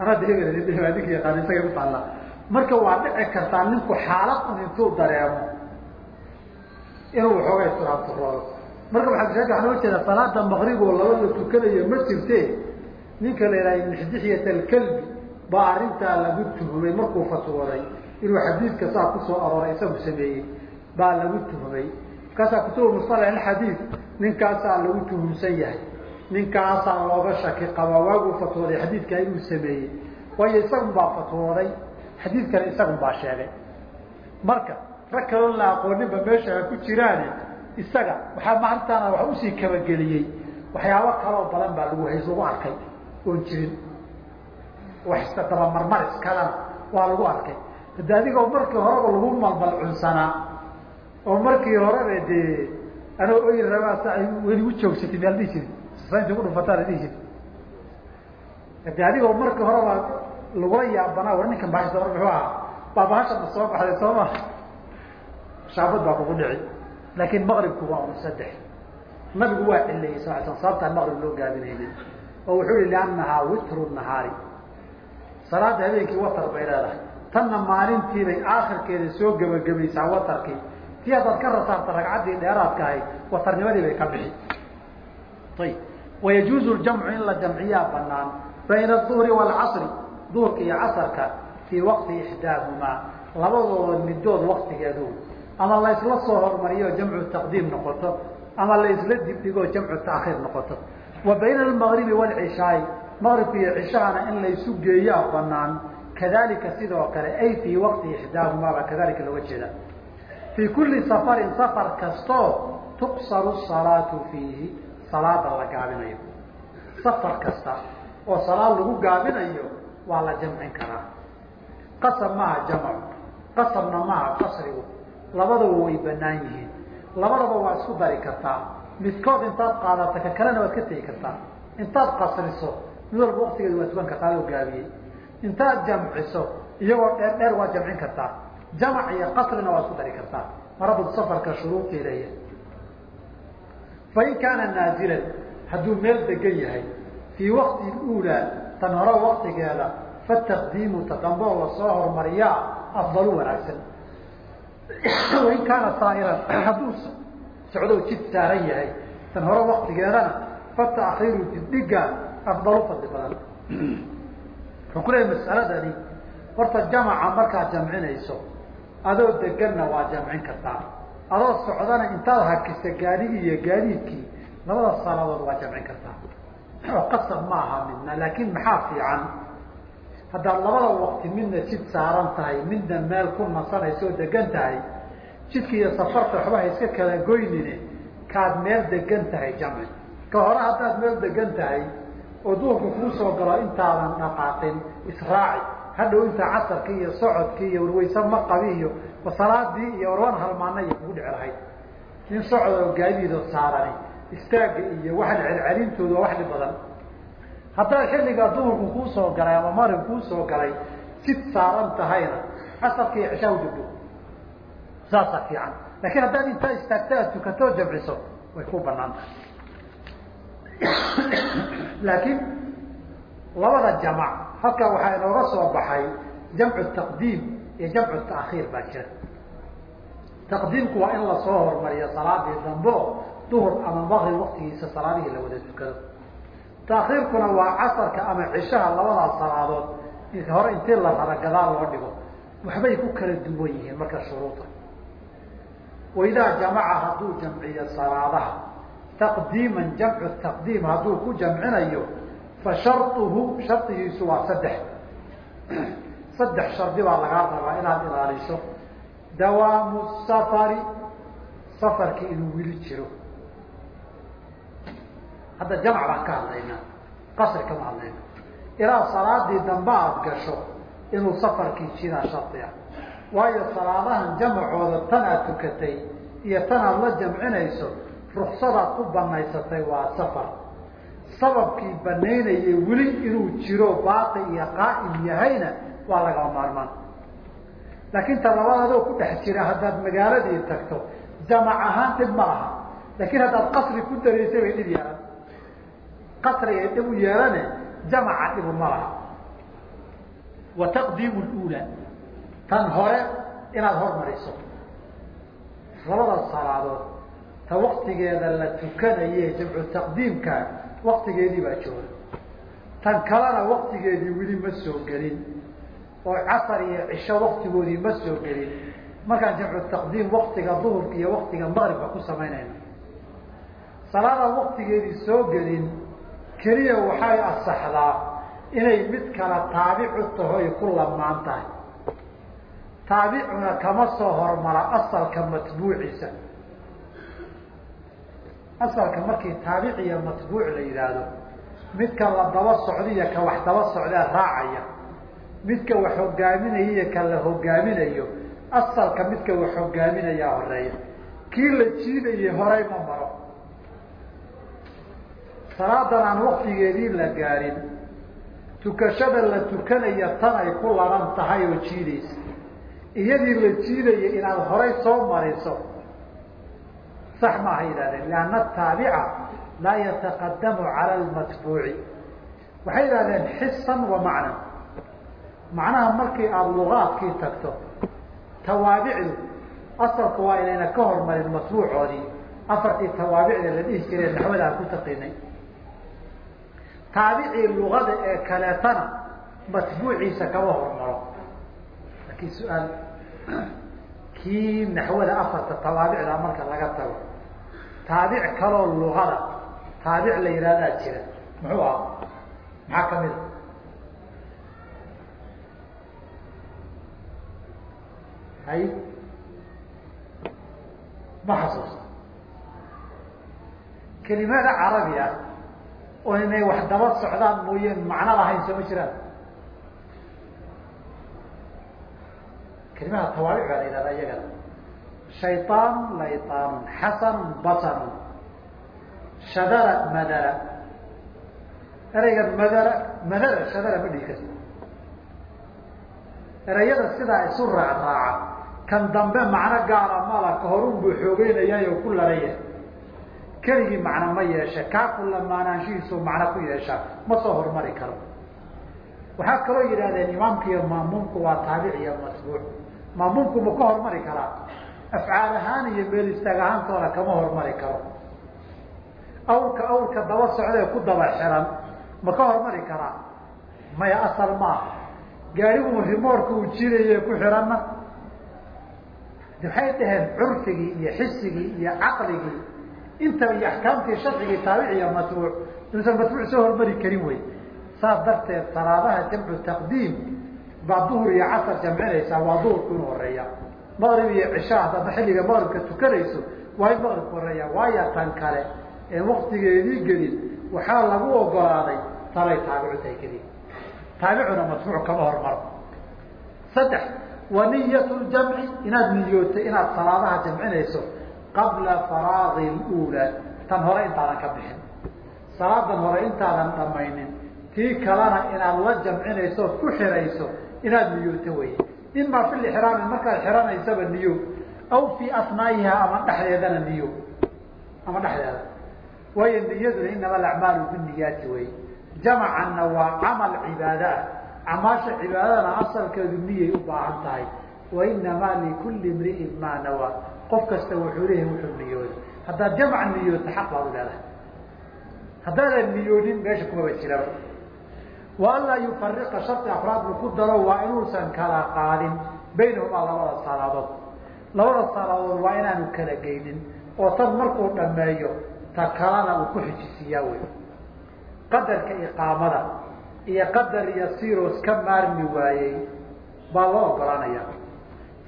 anaa dehebel ninka yaqaan isagay ku taallaa marka waa dhici kartaa ninku xaalad intuu dareemo inuu waxoogay turaanturoodo marka waxaa loo jeeda salaada maqrib oo laba la tukanayo ma jirte ninka la yidhaha mixdixyat alkalbi baa arrintaa lagu tuhumay markuu fatwooday inuu xadiidka saa ku soo arooray isagu sameeyey baa lagu tuhumay markaasaa kutubu musalax alxadiid ninkaasaa lagu tuhumsan yahay. Ninkaasaa looga shaki qabaa waaguu fatwooday xadiidkaa inuu sameeyey. Waayo isagun baa fatwooday baa sheegay. Marka rag kaloo la aqooninba meesha ha ku jiraane isaga waxaa maantaana wax u sii kabageliyey. Waxyaabo kaloo badan baa lagu hays lagu arkay. Oon jirin. Wax iska dabamarmaris kalena waa lagu arkay. Hade adigoo markii horeba lagu malmalcunsanaa oo markii horeba dee anoo oyi rabaa sa ay weli u joogsatay miyaa la dhihi jiri sasaynta ku dhufataa la dhihi jiri hade adigoo markii horeba lagula yaabanaa war ninkan bahasha war muxuu ahaa? Baa bahashana soo baxday soo ma shaabad baa kugu dhici laakiin maqribku waa un saddex. Nabigu waa cilayey sal sl sababtaan maqrib loo gaabinaynin oo wuxuu yihi liannahaa witru nahaari. Salaada habeenkii watar bay leedahay. Tanna maalintiibay aakhirkeeda soo gebagabaysaa watarkii tii haddaad ka rasaarta ragcaddii dheeraadka ahayd watarnimadii bay ka bixi. Ayib wayajuuzu ljamcu in la jamciyaa banaan bayna aduhri waalcasri duhurka iyo casarka fii waqti ixdaahumaa labadooda midood waktigeedu ama la soo hormariyo jamcu taqdiim noqoto ama la isla dibdhigo jamcu taakhiir noqoto. Wa bayna almagribi waalcishaai maqribka iyo cishahana in laysu geeyaa banaan kadalika sidoo kale ay fii waqti ixdaahumaaba kadalika looga jeeda fii kulli safarin safar kastoo tuqsaru salaatu fiihi salaada la gaabinayo safar kasta oo salaad lagu gaabinayo waa la jamcin karaa qasab maaha jamcu qasabna maaha qasrigu labadaba way banaan yihiin labadaba waa isku dari kartaa midkood intaad qaadata ka kalena waad ka tegi kartaa intaad qasriso mid walba waktigeeda waa tukan kartaa loo gaabiyey intaad jamciso iyagoo dheer dheer waad jamcin kartaa jamac iyo qasrina waad isku dari kartaa. Marabad safarka shuruudii leeyahay. Fain kaana naazilan hadduu meel degan yahay fii wakti uulaa tan hore fataqdiimu tadamboo la soo hormariyaa afdalu wanaagsan. Wain kaana saa'iran hadduu socdo jid saaran yahay tan hore waktigeedana dibdhiga afdalu fadli badan. Wuxuu ku leeyahy masaladani horta jamaca markaad jamcinayso adoo deganna waa jamcin kartaa. Adoo socdana intaad hakisa gaadhigii iyo gaadiidkii labada salaadood waa jamcin kartaa. Oo qasab ma aha midna laakin maxaa fiican? Haddaad labada waqti midna jid saaran tahay midna meel ku nasanaysa oo degan tahay jidka iyo safarta waxbaha iska kala goynine kaad meel degan tahay jamci. Ka hore haddaad meel degan tahay oo duurku kuu soo galo intaadan dhaqaaqin israaci hadhow intaa casarkii iyo socodkii iyo warweyse maqabi iyo salaadii iyo warwan halmaana iyo kugu dhici lahayd nin socda oo gaadiido saarani istaaga iyo waxa celcelintooda waa wax dhib badan. Haddaad xilligaa duhurku kuu soo galay ama marin kuu soo galay sid saaran tahayna casarka iyo cishaa udhigdho saasaa fiican. Laakiin haddaad intaa istaagta aad tukatoo jamciso way ku bannaan tahay. Laakiin labada jamac halkaa waxaa inooga soo baxay jamcu taqdiim iyo jamcu taakhiir baa jira. Taqdiimku waa in la soo hormariyo salaadii dambo duhur ama maqrib waktigiisa salaadihii la wada tukado taakhiirkuna waa casarka ama cishaha labadaas salaadood hore intii la rara gadaal loo dhigo waxbay ku kala duwan yihiin marka shuruuda. Waidaa jamaca hadduu jamciyo salaadaha taqdiiman jamcu taqdiim hadduu ku jamcinayo fa sharuhu shardigiisu waa saddex. Saddex shardi baa lagaa rabaa inaad ilaaliso. Dawaamu safari safarkii inuu wili jiro. Hadda jamc baan ka hadlaynaa qasri kama hadlayna. Ilaa salaadii dambe aada gasho inuu safarkii jiraa shardi waayo salaadahan jamacooda tan aad tukatay iyo tan aad la jamcinayso ruksadaad ku banaysatay waa safar sababkii banaynayay weli inuu jiro baaqi iyo qaa'im yahayna waa lagama maarmaan. Laakiin ta labaad adoo ku dhex jira haddaad magaaladii tagto jamac ahaan dhib ma laha. Laakiin haddaad qasri ku daraysay bay dhib yeelan. Qasrigay dhib u yeelane jamaca dhibu ma laha. Wa taqdiimu lula tan hore inaad hormariso. Labada salaadood ta waktigeeda la tukanaye jamcu taqdiimka waktigeedii baa jooga. Tan kalena waktigeedii weli ma soo gelin oo casar iyo cisho waktigoodii ma soo gelin. Markaan jamcu taqdiim waktiga duhurka iyo waktiga maqribka ku samaynayna salaadaan waktigeedii soo gelin keliya waxay asaxdaa inay mid kala taabicu tahoy ku lamaan tahay. Taabicuna kama soo hormara asalka matbuuciisa asalka markii taabic iyo matbuuc la yidhaahdo midka la daba socdiyo ka wax daba socdee raacaya. Midka wax hogaaminaya iyo ka la hogaaminayo asalka midka wax hogaaminayaa horreeya kii la jiidayay horay ma maro. Salaadan aan waktigeedii la gaadhin tukashada la tukanaya tan ay ku laban tahay oo jiidaysa. Iyadii la jiidaya inaad horay soo mariso sax maaha yidhahdeen lianna ataabica laa yataqadamu cala lmatbuuci waxay yidhahdeen xisan wa macnan macnaha markii aada lugaadkii tagto tawaabicdu asalku waa inayna ka hormarin matbuucoodii afartii tawaabicda la dhihi jiree naxwada aan ku taqiinay taabicii lugada ee kaleetana matbuuciisa kama hormaro. Laakiin su'aal kii naxwada afarta tawaabicda marka laga tago taabic kaloo lugada taabic la yihahdaa jira. Muxuu aha maxaa ka mid a? Hay. Ma xasuusta. Kelimada carabi ah oo inay wax daba socdaan mooyeen macno lahayn soo ma jiraan. Kelimada tawaabic baa la yihahdaa iyagana shayطaan layطaan xasan basan shadara madara ereygan madara madara shadara ma dhihi karti ereyada sidaa isu raac raaca kan dambe macno gaara mala ka horun buu xoogeynayaay oo ku laraya keligii macno ma yeesha kaa ku macno ku yeeshaa ma soo hormari karo waxaa kaloo yidhahdeen imaamka iyo maamuumku waa taabic iyo matbuuc maamuumku ma ka hormari karaa afcaal ahaan iyo meel istaag ahaantoona kama hormari karo. Awrka awrka daba socdee ku daba xiran ma ka hormari karaa maya asal maaha gaarigu rimoorka uu jiraye ku xiranna? Waxay dhaheen curfigii iyo xisigii iyo caqligii intaba iyo axkaamtii sharcigii taabic iyo matbuuc inuusan matbuuc soo hormari karin wey saas darteed salaadaha jamcu taqdiim baa duhur iyo casar jamcinaysaa waa duhurku inuu horreeya maqrib iyo cisha haddaadna xilliga maqribka tukanayso waa in horreeya waayo tan kale. Ee waktigeedii gelin waxaa lagu ogolaaday talay taabicu tahay keliya taabicuna matbuuc kama hormaro saddex wa niyat ljamci inaad niyootay inaad salaadaha jamcinayso qabla faraadi lula tan hore intaadan ka bixin. Salaadan hore intaadan dhamaynin tii kalena inaad la jamcinayso ood ku xirayso inaad niyooto wey ima fi lixraami markaad xiranaysaba niyo aw fii asnaa'iha ama dhexdeedana niyo ama dhexdeeda. Waayo niyaduna inama alacmaalu biniyaati wey. Jamacanna waa camal cibaadaah camaasha cibaadadana asalkeedu niyay u baahan tahay. Wa inamaa likulli imri'in maa nawaa qof kasta wuxuu leeyahay wuxuu niyooda haddaad jamc niyooto xaq baad u leedahay. Haddaadan niyoonin meesha kumaba jiraba wa anlaa yufariqa shardi afraad buu ku daro waa inuusan kala qaadin baynahumaa labada salaadood. Labada salaadood waa inaanu kala geynin oo tan markuu dhameeyo ta kalena uu ku xijisiiyaa wey qadarka iqaamada iyo qadar yasiiroos ka maarmi waayey baa loo ogolaanaya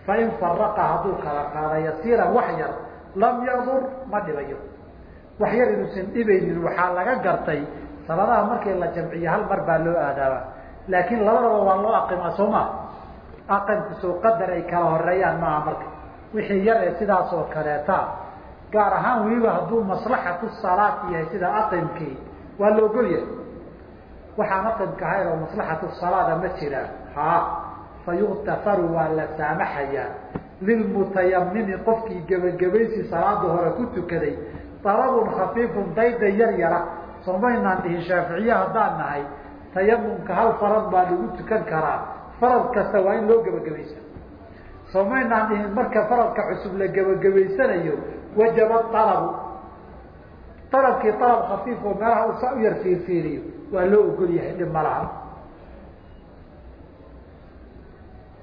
fain faraqa hadduu kala qaada yasiiran wax yar lam yadur ma dhibayo. Wax yar inuusan dhibaynin waxaa laga gartay salaadaha markii la jamciyo hal mar baa loo aadaabaa laakiin labadaba waa loo aqimaa soo maa aqimku soo qadar ay kala horeeyaan maaha marka. Wixii yar ee sidaas kaleeta gaar ahaan weliba hadduu maslaxatu salaat yahay sida aqimkii waa la ogol yahay. Waxaan aqimka ahayn maslaxatu salaada ma jiraan ha fa waa la saamaxayaa. Lilmutayamimi qofkii gebagabaysi salaada hore ku tukaday dalabun khafiifun dayda yar yara somaynaan dhihin shaaficiye haddaan nahay tayamumka hal farad baa lagu tukan karaa. Farad kasta waa in loo gebagabaysa somaynaan dhihin marka faradka cusub la gebagabaysanayo wajaba alabu alabkii alab khafiif oo meelaha uu saa u yar fiirfiiriyo waa loo ogol yahay dhib ma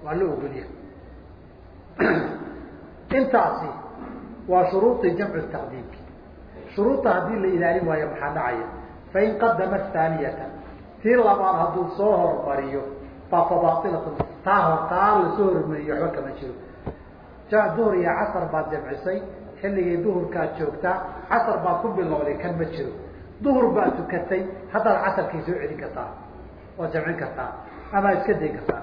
waa loo ogol yahay. Intaasi waa shuruudii jamcu taqdiimki shuruudda haddii la ilaalin waayo maxaa dhacaya? Fain qadama thaaniyata tii labaad hadduu soo hormariyo baa fabailatun taa hor taa la soo hormariyo waxba kama jiro. Duhur iyo casar baad jamcisay xilligii duhurkaad joogtaa casar baad ku bilowday kan ma jiro. Duhur baad tukatay haddaad casarkii soo celin kartaa waad jamcin kartaa ama iska dayn kartaa.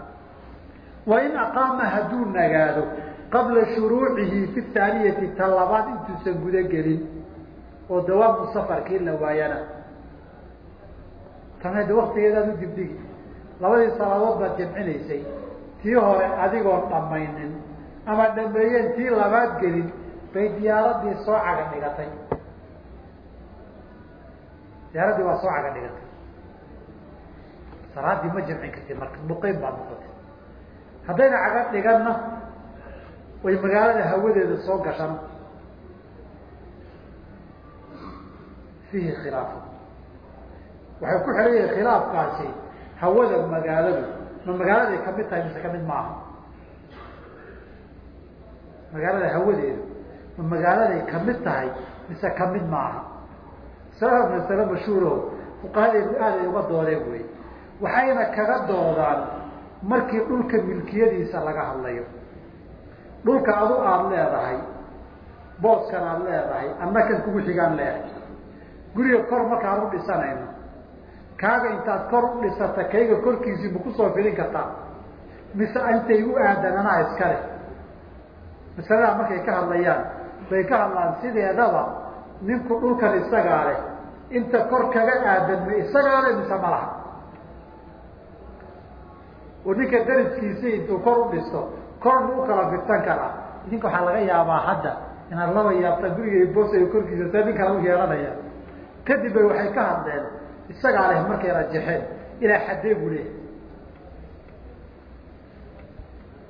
Wain aqaama hadduu nagaado qabla shuruucihi fi thaaniyati ta labaad intuusan gudagelin oo dawaamu safarkii la waayana tamede waktigeedaad u dibdigi labadii salaadood baad jamcinaysay tii hore adigoon dhamaynin ama dhameeyeen tii labaad gelin bay diyaaradii soo caga dhigatay. Diyaaradii waa soo caga dhigatay. Salaadii ma jamcin kartid marka muqiim baad noqotay. Haddayna caga dhiganna way magaalada hawadeeda soo gashan fiihi khilaafu waxay ku xihan yihiin khilaafkaasi hawada magaaladu. Ma magaaladay ka mid tahay mise ka mid maaha? Magaalada hawadeedu. Ma magaaladay ka mid tahay mise ka mid maaha? Masalada masale mashhuuraho fuqahadeedu aad ay uga doodeen wey. Waxayna kaga doodaan markii dhulka milkiyadiisa laga hadlayo. Dhulka adu aada leedahay booskan aada leedahay anna kan kugu xigaan leedahay guriga kor markaan u dhisanayno kaaga intaad kor u dhisata kayga korkiisii ma ku soo filin kartaa. Mise intay u aadan anaa iskale masalada markay ka hadlayaan bay ka hadlaan sideedaba ninku dhulkan isagaa leh inta kor kaga aadan ma isagaa leh mise ma laha. Oo ninka dariskiisii intuu kor u dhisto kor ma u kala fidsan karaa. Idinka waxaa laga yaabaa hadda inaad laba yaabta guriga boosay korkiisa see ninka lagu yeelanaya kadib bay waxay ka hadleen isagaa leh markay rajaxeen ilaa xaddee buu leeyahy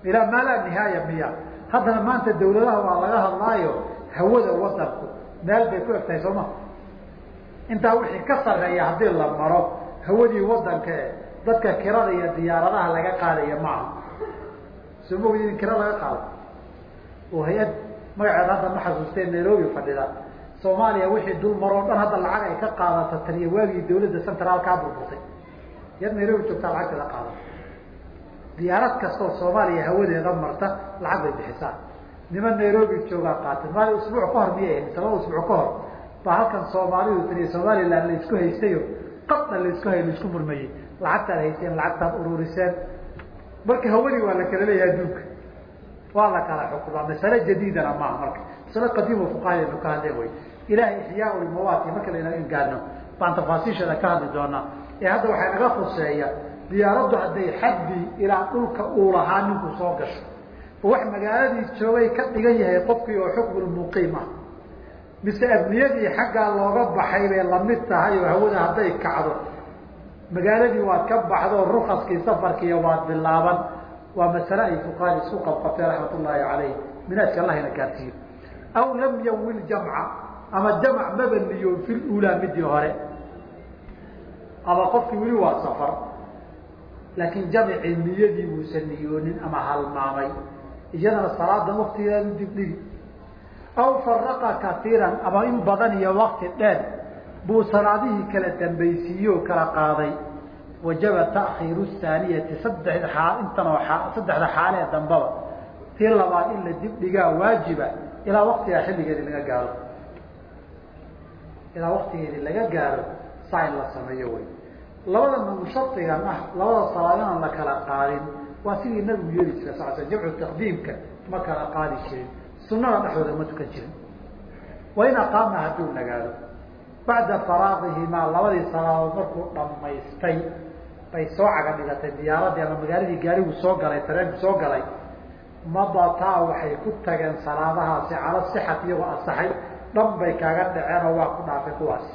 ilaa maalaa nihaaya miya haddana maanta dawladaha waa laga hadlaayo hawada wadanku meel bay ku egtahay soo ma? Intaa wixii ka sarreeya haddii la maro hawadii wadanka e dadka kirada iyo diyaaradaha laga qaadaya maaha soo ma ogdi in kira laga qaado? Oo hay'ad. Magaceeda hadda ma xasuustee nairobi fadhida soomaaliya wixii dul maroo dhan hadda lacag ay ka qaadato taliya waagii dawladda centraalkaa burburtay yar nairobi joogtaa lacagteeda qaada diyaarad kastoo soomaaliya hawadeeda marta lacag bay bixisaa. Niman nairobi joogaa qaatay. Maali usbuuc ka hor miyay ahayd laba usbuuc ka hor baa halkan soomaalidu taliya somaliland la isku haystayo. Qadna la isku hay la isku murmayey lacagtaad hayseen lacagtaad ururiseen marka hawadii waa la kala leeyahay adduunka waa la kala xukumaa masale jadiidana maaha marka. Masale qadiimo fuqahadaynu ka hadleen way. Ilahay ixyaa ulmawaati marka laynaga gaadno baan tafaasiisheeda ka hadli doonaa ee hadda waxay naga khuseeya diyaaraddu hadday xaddi ilaa dhulka uu lahaa ninku soo gasho. Wax magaaladii joogay ka dhigan yahay qofkii oo xukmulmuqiim ah. Mise abniyadii xaggaa looga baxay bay la mid tahay oo hawada hadday kacdo. Magaaladii waad ka baxdo rukaskii safarkiiyo waad bilaaban waa masale ay fuqaadi isku qabqabteen raxmat ullaahi calayh minaajka allahina gaarsiiyo. Aw lam yawil jamca ama jamc maba niyoon fi ulaa midii hore. Ama qofkii weli waa safar laakiin jamci niyadii muusan niyoonin ama halmaamay. Iyadana salaada waktigeedu dibdhigi aw faraqa kaiiran ama in badan iyo wakti dheer buu salaadihii kala dambaysiiye o kala qaaday wajaba takiiru haaniyati sadexda aa intan oo saddexda dambaba. Tii labaad in la dibdhigaa waajiba ilaa waktigaa xilligeedi laga gaaro. Ilaa waktigeedi laga gaaro saa in la sameeyo wey. Labada mushaigan ah labada salaad inaan la kala qaadin waa sidii nabigu yeeli jira sal sl jamcu taqdiimka ma kala qaadi jirin sunada dhexdooda ma tukan jirin. Wa in aqaama hadduu nagaado. Bacda faraaqihimaa labadii salaadood markuu dhammaystay bay soo caga dhigatay diyaaradii ama magaaladii gaarigu soo galay tareenku soo galay madataa waxay ku tageen salaadahaasi cala sixat iyagoo asaxay dhan bay kaaga dhaceen oo waa ku dhaafay kuwaasi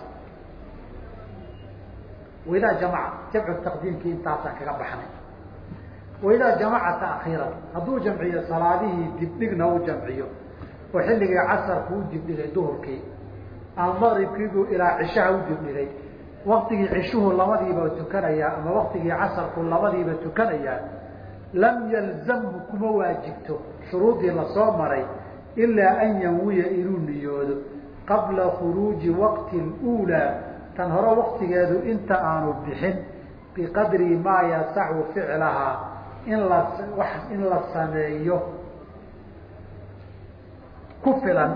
waidaa jamaca jamcu taqdiimkii intaasaan kaga baxnay. Waidaa jamaca takiiran hadduu jamciyo salaadihii dibdhigna u jamciyo oo xilligii casarku u dibdhigay duhurkii ama maqribkiibuu ilaa cishaha u dibdhigay waktigii cishuhu labadiiba tukanayaa ama waktigii casarku labadiiba tukanayaa lam yalzamhu kuma waajibto. Shuruudii la soo maray ilaa an yanwiya inuu niyoodo qabla khuruuji waqti اlأuulaa tan hore waktigeedu inta aanu bixin biqadri maa yasacu ficlahaa in la in la sameeyo. Ku filan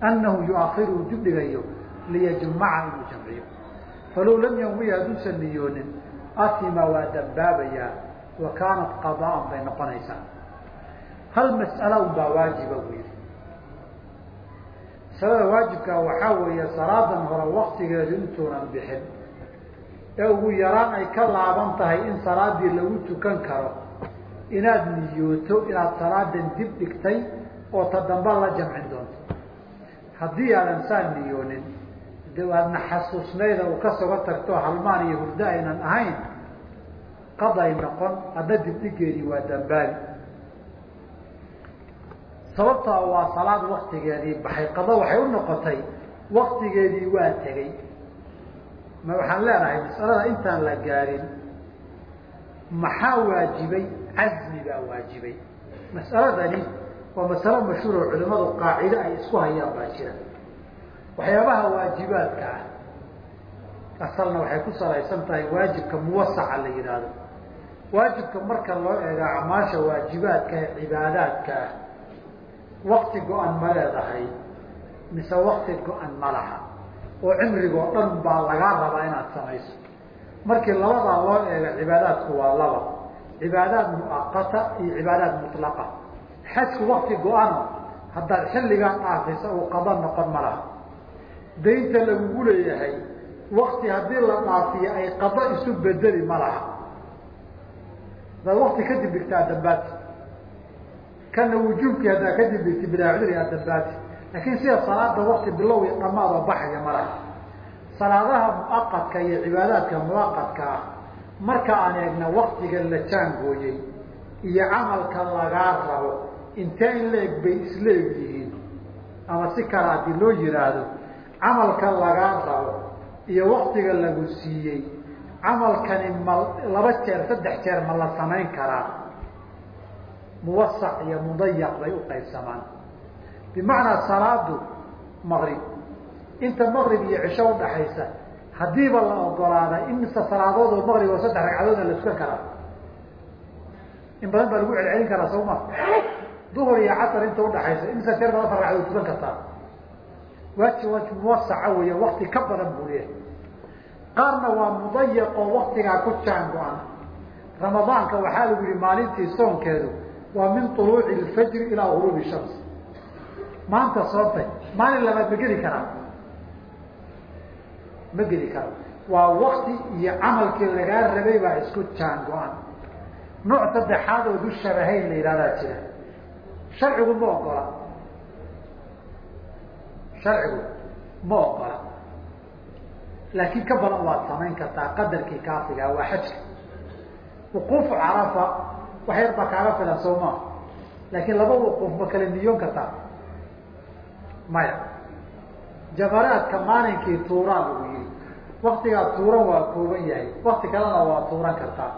annahu yuakhiruu dibdhigayo liyajmaca inuu jamciyo falow lam yanwiya hadduusan niyoonin atima waa dambaabayaa wa kaanat qadaan bay noqonaysaa. Hal mas'ala un baa waajiba buu yihi masalada waajibkaa waxaa weeye salaadan hore waktigeedu intuunan bixin. Ee ugu yaraan ay ka laaban tahay in salaadii lagu tukan karo inaad niyooto inaad salaadan dib dhigtay oo ta damba la jamcin doonto. Haddii aadan saa niyoonin de aadna xasuusnayda uu ka soga tagto halmaan iyo hurdo aynan ahayn qaday noqon adna dibdhigeedii waa dambaabi sababtaa waa salaad waktigeedii baxay qado waxay u noqotay waktigeedii waa tegey. Ma waxaan leenahay masalada intaan la gaarin maxaa waajibay casmi baa waajibay. Mas'aladani waa masalo mashhuur oo culimadu qaacide ay isku hayaan baa jira waxyaabaha waajibaadka ah. Asalna waxay ku salaysan tahay waajibka muwasaca la yidhaahdo waajibka marka loo eego acmaasha waajibaadka ee cibaadaadka ah wakti go-an ma leedahay mise wakti go-an ma laha. Oo cimrigoo dhan baa lagaa rabaa inaad samayso. Markii labadaa loo eego cibaadaadku waa laba. Cibaadaad muaqata iyo cibaadaad mutlaqa. Xajku wakti go-ano haddaad xilligaa dhaafisa uu qado noqon ma laha daynta lagugu leeyahay wakti haddii la dhaafiyo ay qado isu bedeli ma laha. Hadaad wakti kadib dhigtaa dambaati kana wujuubkii haddaa kadib dhigti bilaa cudri dambaati laakiin sida salaada wakti bilow iyo oo baxaya mala salaadaha muaqadka iyo cibaadaadka muaqadka ah marka aan eegna waktiga la jaangooyey iyo camalka lagaa rabo intee in la-eg bay isla eg yihiin? Ama si kale haddii loo yihaahdo camalka lagaa rabo iyo waktiga lagu siiyey camalkani ma laba jeer saddex jeer ma la samayn karaa. Muwasac iyo mudayaq bay u qaybsamaan. Bimacnaa salaadu maqrib. Inta maqrib iyo cisho udhaxaysa haddiiba la ogolaada imise salaadood oo maqrib oo saddex ragcadoodna la tukan karaa in badan baa lagu celcelin karaa soo ma. Duhur iyo casar inta udhaxaysa imise jeer baad afar ragcadood tukan kartaa waajib waajib muwasaca weeye wakti ka badan buu leeyahay qaarna waa mudayaqoo waktigaa ku jaan go-an. Ramadaanka waxaa lagu yihi maalintii soonkeedu waa min uluuci lfajri ilaa guruubi shams. Maanta soontay maalin labaad ma geli karaa ma geli karo waa wakti iyo camalkii lagaa rabay baa isku jaan go-an. Nooc saddexaad oo du shabahayn la yihahdaa jira. Sharcigu ma ogola sharcigu ma ogola laakiin ka badan waad samayn kartaa qadarkii kaafigaa waa xajka. Wuquufu carafa wax yar baa kaaga filan soo maa laakiin laba wuquuf ma kala niyoon kartaa? Maya. Jamaraadka maalinkii tuuraa lagu yihi waktigaa tuuran waa kooban yahay. Wakti kalena waa tuuran kartaa.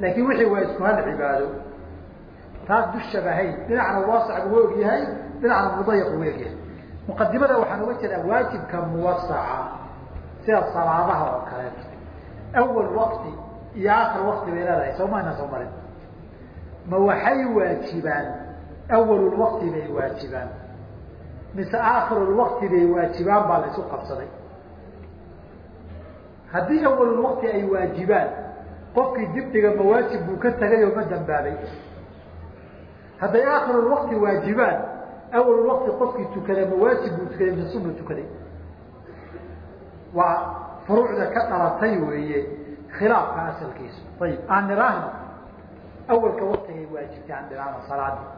Laakiin wixii waa isku hal cibaado. Taas dushabahayn dhinacna waasac buu og yahay. Dhinacna mudayaq buu egyahay muqadimada waxaan uga jeedaa waajibka muwasaca sida salaadaha oo kaleeto awal wakti iyo aakir wakti bay leedahay soo mayna soo marin. Ma waxay waajibaan? Awalulwakti bay waajibaan. Mise aakhirulwakti bay waajibaan baa la isu qabsaday. Haddii awalulwakti ay waajibaan qofkii dibdhiga mawaajib buu ka tegay oo ma dambaabay hadday aakhirulwakti waajibaan awalulwakti qofkii tukada mawaajib buu tukaday mise sunnu tukaday waa furuucda ka dhalatay weeye khilaafka asalkiisu ayib aan niraahno awalka waktigay waajibtay aan niraahno salaadii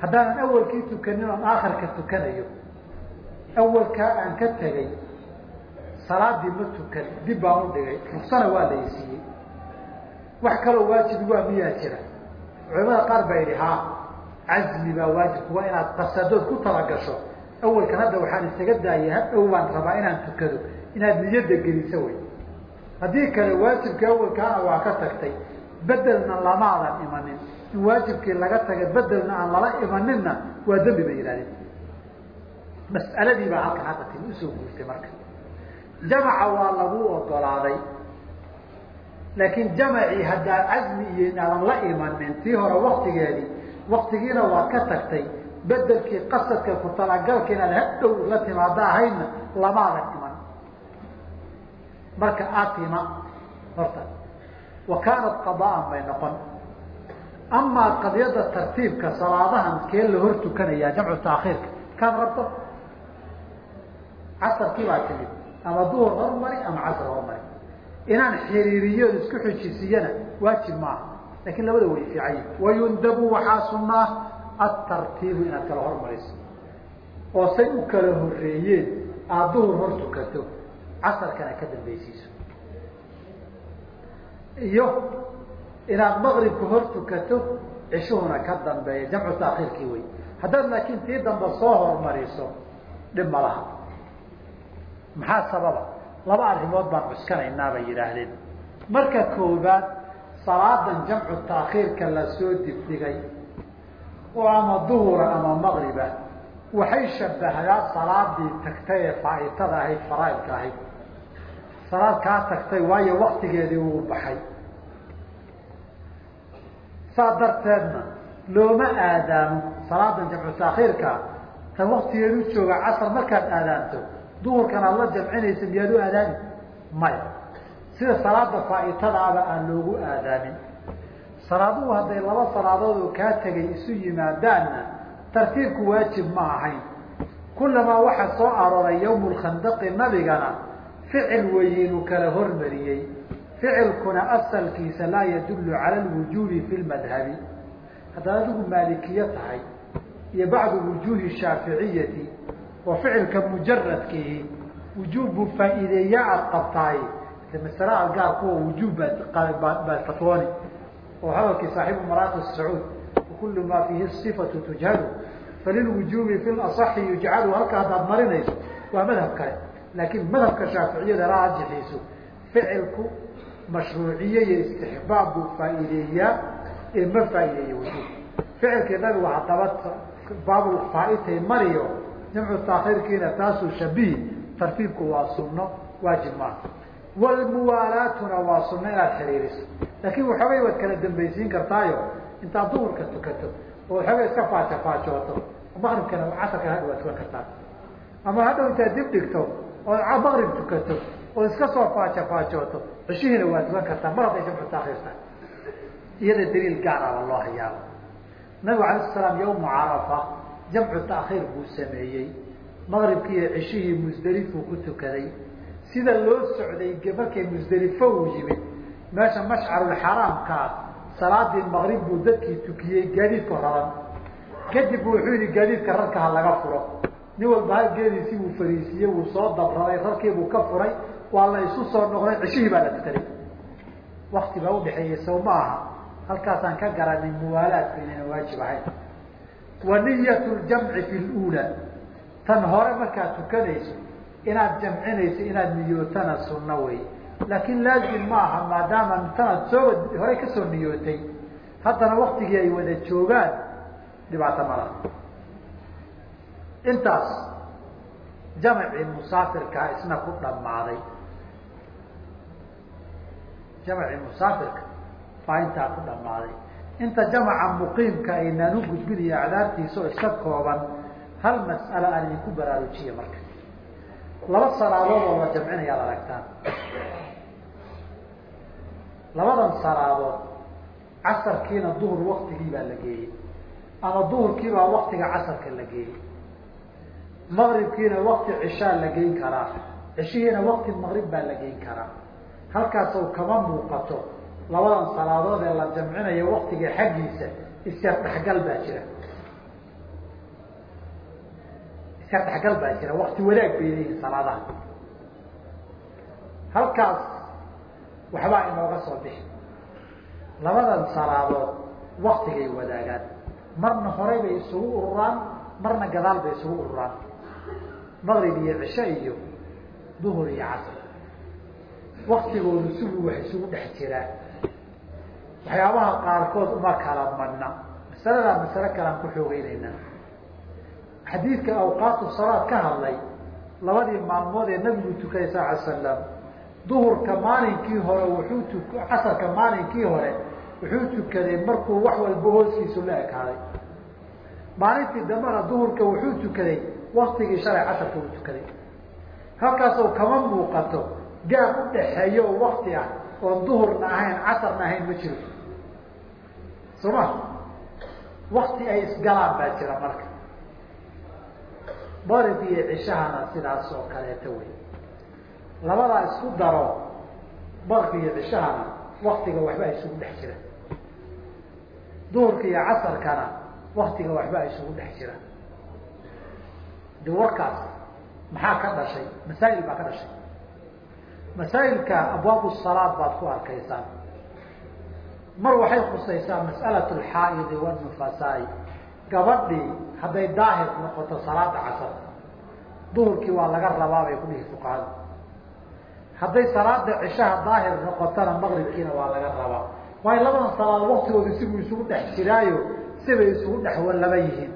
haddaanan awalkii tukanin oon aakhirka tukanayo awalkaa aan ka tegay salaadii ma tukan dib baan u dhigay ruksana waa la isiiyey wax kaloo waajibi waa miyaa jira culamada qaar baa yidhi haa cazmi baa waajibku waa inaad qasadood ku talagasho. Awalkan hadda waxaan isaga daayay hadhow baan rabaa inaan tukado inaad niyadda geliso wey haddii kale waajibkii awalkaana waa ka tagtay bedelna lamaadan imanin. In waajibkii laga tagay bedelna aan lala imaninna waa dembi bay yihahdeen mas'aladii baa halkan hadda timi u soo guurtay marka. Jamaca waa lagu ogolaaday laakiin jamacii haddaa cazmi iyo inaadan la imanin tii hore waktigeedii waktigiina waad ka tagtay. Bedelkii qasadka ku talagalka inaad hadhow la timaado ahaydna lamaadan iman marka atima horta wa kaanat qadaan bay noqon. Amaa qadiyada tartiibka salaadahan kee la hor tukanayaa jamcu taakhiirka kaad rabto? Casarkii baa timid. Ama duhur hormari ama casr hormari. Inaan xiriiriyood isku xujisiyana waajib maaha laakiin labada way fiican yihiin wayundabu waxaa sunaa atartiibu inaad kala hormariso oo say u kala horeeyeen aada duhur hor tukato casarkana ka dambaysiiso. Iyo inaad maqribka hor tukato cishuhuna ka dambeeya jamcu taakhiirkii wey haddaad laakiin tii dambe soo hormariso dhib ma laha. Maxaa sababa? Laba arrimood baan cuskanaynaa bay yidhaahdeen. Marka koobaad salaadan jamcu taakhiirka la soo dibdhigay oo ama duhura ama maqriba waxay shabahdaa salaadii tagtay ee faaitada ahayd faraaidka ahayd. Salaad kaa tagtay waayo waktigeedii uu baxay. Saa darteedna looma aadaamo salaadan jamcu taakhiirka tan waktigeedu jooga casar markaad aadaanto duhurkan aad la jamcinaysa miyaad u aadaami maya sida salaada faa'itadaaba aan loogu aadaamin salaaduhu hadday laba salaadood oo kaa tegay isu yimaadaanna tartiibku waajib ma ahayn. Kullamaa waxa soo arooray yawmu lkhandaqi nabigana ficil weeye inuu kala hormariyey. Ficilkuna asalkiisa laa yadullu cala alwujuubi fi lmadhabi haddaad adigu maalikiye tahay iyo bacdu wujuuhi shaaficiyati oo ficilka mujaradkiihi wujuub buu faa'iideeya aada qabtaay masalaha gaar kuwa wujuub baad fatwooni. Oo hadalkii saaxibu maraaqi sacuud wakulu maa fiihi sifatu tujhalu falilwujuubi fi laصaxi yujcalu halka haddaad marinayso waa madhab kale. Laakiin madhabka shaaficiyada raajixiisu ficilku mashruuciye iyo istixbaab buu faa'iideeyaa ee ma faa'iideeyo wujuub. Ficilkii nabigu haddaba baabulfaaitay mariyo jamcu taakhiirkiina taasuu shabihi tartiibku waa sunno waajib maaha walmuwaalaatuna waa sunno inaad xiriiriso. Laakiin waxoogay waad kala dambaysiin kartaayo intaad duhurka tukato oo waxoogay iska faajafaajooto maqribkana casarkana hadhow waad tukan kartaa. Ama hadhow intaad dib dhigto oo maqrib tukato oo iska soo faajafaajooto ceshihiina waad tukan kartaa. Mar hadday jamcu taakhiir tahay iyada daliil gaaraba loo hayaaba nabigu alayh salaam yawmu carafa jamcu taakhiir buu sameeyey. Maqribkii iyo ceshihii musdelifuu ku tukaday sida loo socday markay musdelifo uu yimid meesha mashcarulxaraamkaa salaadii maqrib buu dadkii tukiyey gaadiidku raran. Kadib bu wuxuu yihi gaadiidka rarka ha laga furo. Nin walba halgeediisii buu fariisiiyey wuu soo dabraday rarkiibuu ka furay waa la isu soo noqday ceshihii baa la tukaday wakti baa udhaxeeyey sow ma aha. Halkaasaan ka garanay muwaalaadku inayna waajib ahayn. Wa niyat ljamci fi lula tan hore markaad tukanayso inaad jamcinayso inaad niyootana sunno wey. Laakiin laazim ma aha maadaama intanaad soo horey ka soo niyootay haddana waktigii ay wada joogaan dhibaato mala intaas jamcii musaafirkaa isna ku dhammaaday. Jamcii musaafirka baa intaa ku dhammaaday. Inta jamca muqiimka aynaan u gudbinayo acdaartiisa oo iska kooban hal mas'alo aan idinku baraarujiya marka laba salaadood oo la jamcinayaad aragtaan labadan salaadood casarkiina duhur waktigii baa la geeyey ama duhurkiibaa waktiga casarka la geeyey. Maqribkiina wakti cishaa la geyn karaa cishihiina wakti maqrib baa la geyn karaa. Halkaasow kama muuqato labadan salaadood ee la jamcinayo waktiga xaggiisa isyar dhexgal baa jira isyar dhexgal baa jira wakti wadaag bay leeyihiin salaadaha. Halkaas waxbaa inooga soo bixi. Labadan salaadood waktigay wadaagaan. Marna horey bay isugu ururaan marna gadaal bay isugu ururaan. Maqrib iyo cishe iyo duhur iyo casr. Waktigoodu sigu wax isugu dhex jiraan. Waxyaabaha qaarkood uma kala madna masaladaa masale kalean ku xoogeyneynaa xadiidka awqaatu salaad ka hadlay labadii maalmood ee nabigu tukayay sal ly slam duhurka maalinkii hore wuxuu tu casarka maalinkii hore wuxuu tukaday markuu wax walba hooskiisu la ekaaday maalintii dambena duhurka wuxuu tukaday waktigii shalay casarka uu tukaday. Halkaasoo kama muuqato gaab u dhaxeeyo oo wakti ah oon duhurna ahayn casarna ahayn ma jiro. Soo ma wakti ay isgalaan baa jira marka maqrib iyo cishahana sidaas oo kaleeto wey labadaa isku daro maqrib iyo cishahana waktiga waxba isugu dhex jira duhurka iyo casarkana waktiga waxba isugu dhex jira de warkaas maxaa ka dhashay? Masaa'il baa ka dhashay. Masaa'ilka abwaabu salaad baad ku arkaysaan. Mar waxay khusaysaa mas'alat alxaa'idi wanufasaai gabadhii hadday daahir noqoto salaada casar duhurkii waa laga rabaa bay ku dhihi fuqahada hadday salaada cishaha daahir noqotona maqribkiina waa laga rabaa. Waayo labadan salaadood waktigooda sibuu isugu dhex jiraayo sibay isugu dhex wallaba yihiin.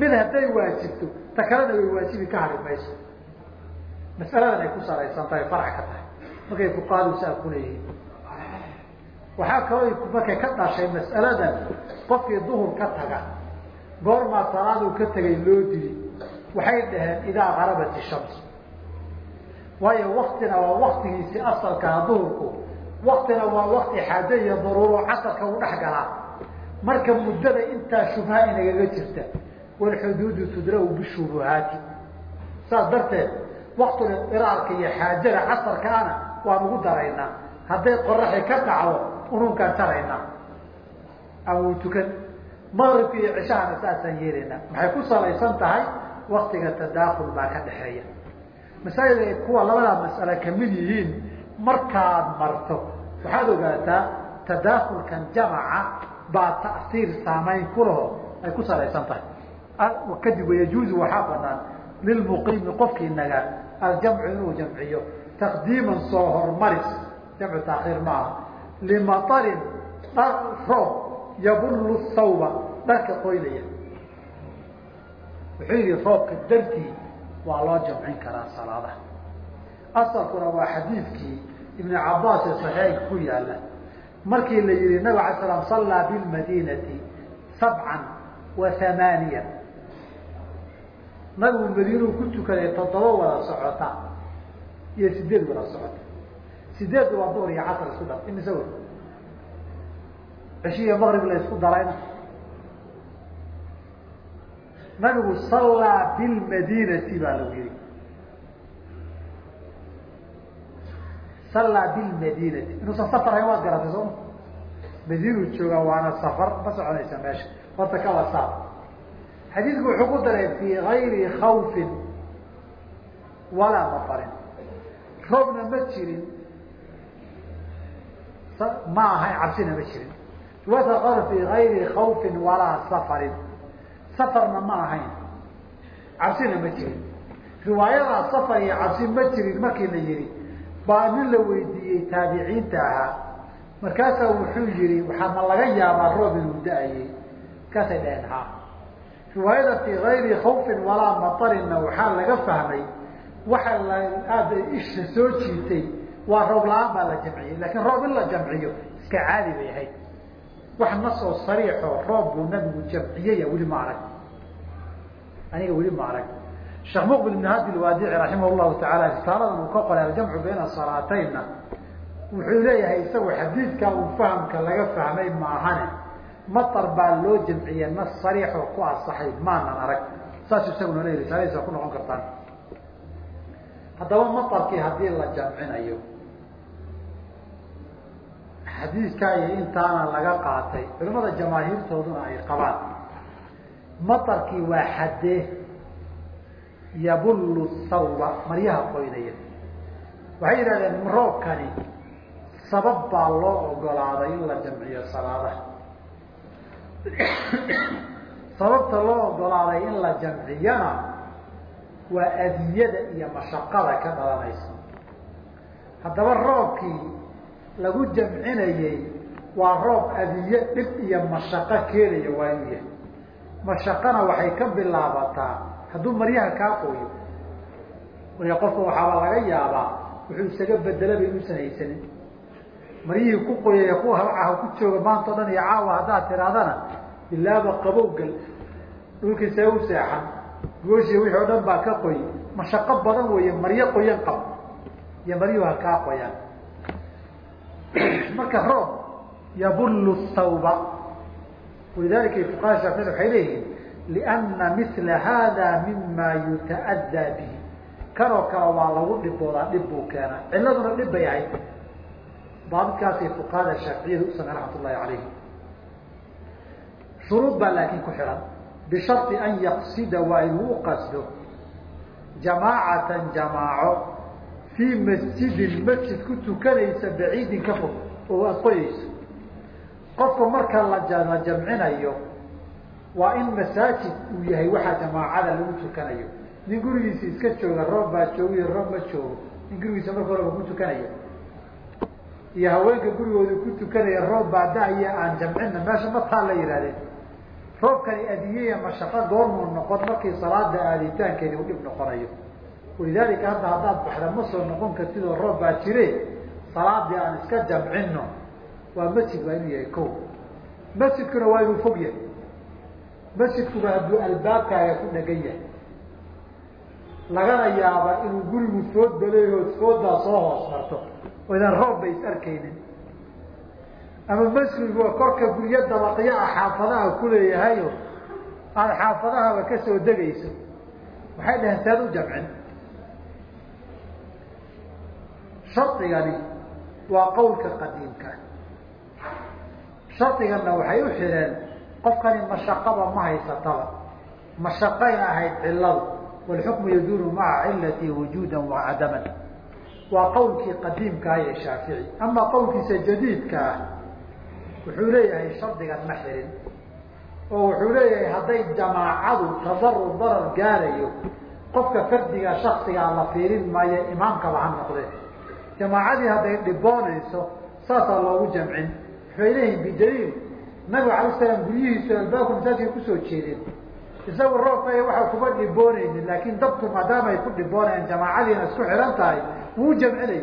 Mid hadday waajibto ta kalena way waajibi ka hari mayso. Masaladan ay ku salaysan tahay farac ka tahay. Markay fuqahadu saa kuleeyihiin waxaa kaloo markay ka dhashay mas'aladan qofkii duhur ka taga goormaa salaaduu ka tegay loo dili. Waxay dhaheen idaa garabat ishams waayo waktina waa waktigiisii asalkaa duhurku. Waktina waa wakti xaaje iyo daruuro casarka u dhex galaa marka muddada intaa shubha inagaga jirta walxuduudu tudra'u bishubuhaati. Saas darteed waktulidiraarka iyo xaajada casarkaana waan ugu daraynaa. Hadday qoraxi ka dhacdo ununkaan jaraynaa ama uu tukan maqribka iyo cishahana saasaan yeelaynaa. Maxay ku salaysan tahay? Waktiga tadaakul baa ka dhexeeya masaajid ay kuwa labadaa mas'ale ka mid yihiin markaad marto waxaad ogaataa tadaakulkan jamaca baa ta'siir saamayn ku ay ku salaysan tahay. Kadib wayajuuzu waxaa banaan lilmuqiimi qofkii nagaa aljamcu inuu jamciyo taqdiiman soo hormaris jamcu taakhiir maaha limatarin roob yabullu sawba dharka qoynaya wuxuu yihi roobka dartii waa loo jamcin karaa salaadaha asalkuna waa xadiidkii ibn cabaas ee saxiixka ku yaalla markii la yihi nabig alay slam sallaa bilmadinati sabcan wa hamaaniya nabigu madiinuu ku tukaday toddoba wada socota iyo sideed wada socota. Sideedda waa duhr iyo casr isku dar. Imise iyo maqrib la isku darayna nabigu sallaa bilmadinati baa lagu yihi sallaa bilmadinati inuusan safar hayn waad garatay sooma madiinuu joogaa waana safar. Ma soconaysa meesha. Horta ka wasaab xadiidku wuxuu ku daray fii gayri khawfin. Walaa mafarin roobna ma jirin. Ma ahayn cabsina ma jirin qor fii gayri khawfin walaa safarin. Safarna ma ahayn. Cabsina ma jirin riwaayadaa safar iyo cabsi ma jirin markii la yihi baa nin la weydiiyey taabiciinta ahaa markaasaa wuxuu yihi waxaa ma laga yaabaa roob inuu da'ayey markaasay dhaheen ha. Riwaayada fii gayri khawfin walaa matarinna waxaa laga fahmay waxa la aada isha soo jiitay waa roob la'aan baa la jamciyey. Laakiin roob in la wax nasoo sariixoo roob buu nabigu jamciyaya weli ma arag. Aniga weli ma arag. Sheekh muqbil ibn hadi lwaadici raximah llahu tacaala risaaladan uu ka qoray aljamcu bayna salaataynna wuxuu leeyahay isagu xadiidkaa uu fahamka laga fahmay maahane matar baa loo jamciye nas sariixoo ku asaxay maanan arag. Saasuu isaguna leeyahy risaaladiisa ku noqon kartaan. Haddaba matarkii haddii la jamcinayo xadiidkaa iyo intaana laga qaatay. Culimada jamaahiirtooduna ay qabaan matarkii waa xadee yabullu sawba maryaha qoynaya. Waxay yidhahdeen roobkani sabab baa loo ogolaaday in la jamciyo salaadaha sababta loo ogolaaday in la jamciyana waa adiyada iyo mashaqada ka dhalanaysa. Haddaba roobkii lagu jamcinayey waa roob adiye dhib iyo mashaqo keenaya waa inuu yahay mashaqana waxay ka bilaabataa. Hadduu maryaha kaa qoyo marka qofka waxaaba laga yaabaa wuxuu isaga bedelaba inuusan haysanin maryihii ku qoyaya ku halcaha ku jooga maanta o dhan iyo caawa haddaad tirahdana bilaaba qabowgal. Dhulkii see u seexan gooshii wixii o dhan baa ka qoy. Mashaqo badan weeye maryo qoyan qab. Iyo maryuhu ha kaa qoyaan marka roob yabullu sawba walidalika fuqaha shaaficiyada waxay leeyihiin lianna mila hada mima yuta'adaa bihi. Kanoo kale waa lagu dhiboodaa dhib buu keenaa. Ciladuna dhib bay ahayd. Daabidkaasay fuqahada shaaficiyada u samey raxmat ullahi shuruud baa laakiin ku xihan bishari an yaqsida waa inuu u qasdo. Jamaacatan jamaaco fii masjidin masjid ku tukanaysa baciidin ka fog oo aada qoyeyso qofka marka la la jamcinayo waa in masaajid uu yahay waxaa jamaacada lagu tukanayo. Nin gurigiisa iska jooga roob baa joogiyo roob ma joogo. Nin gurigiisa marka horeba ku tukanayo. Iyo haweenka gurigooda ku tukanaya roob baa da'iyo aan jamcinna. Meesha ma taa la yihahdeen roobkani adiyaya mashaqo goormuu noqon markii salaada aaditaankeedi u dhib noqonayo walidaalika hadda haddaad baxda ma soo noqon kartid oo roob baa jire salaadii aan iska jamcinno waa masjid waa inuu yahay ko masjidkuna waa inuu fog yahay masjidkuna hadduu albaabkaaga ku dhagan yahay lagana yaaba inuu gurigu food baleeyood fooddaa soo hoos marto oo idan roob bay is arkaynin ama masjidku waa korka guryo dabaqyo ah xaafadaha kuleeyahayo aada xaafadahaba ka soo degayso waxay dhaheen saad u jamcin shardigani waa qawlka qadiimka. Shardiganna waxay u xidheen qofkani mashaqaba ma haysataba. Mashaqayna ahayd ciladu walxukmu yaduuru maca cilati wujuuda wa cadaman. Waa qowlkii qadiimka ah ee shaafici. Ama qowlkiisa jadiidka ah wuxuu leeyahay shardigan ma xirin. Oo wuxuu leeyahay hadday jamaacadu tadarur darar gaarayo qofka fardiga shaksigaa la fiirin maayo imaamkaba ha noqdee jamaacadii hadday dhiboonayso saasaa loogu jamcin. Waxay leeyihiin bidaliil. Nabigu alay slam guryihiisu albaabku masaajidka ku soo jeedeen. Isagu roobka waxa kuma dhiboonaynin laakiin dabku maadaama ay ku dhiboonayaan jamaacadiina isku xihan tahay wuu jamcinay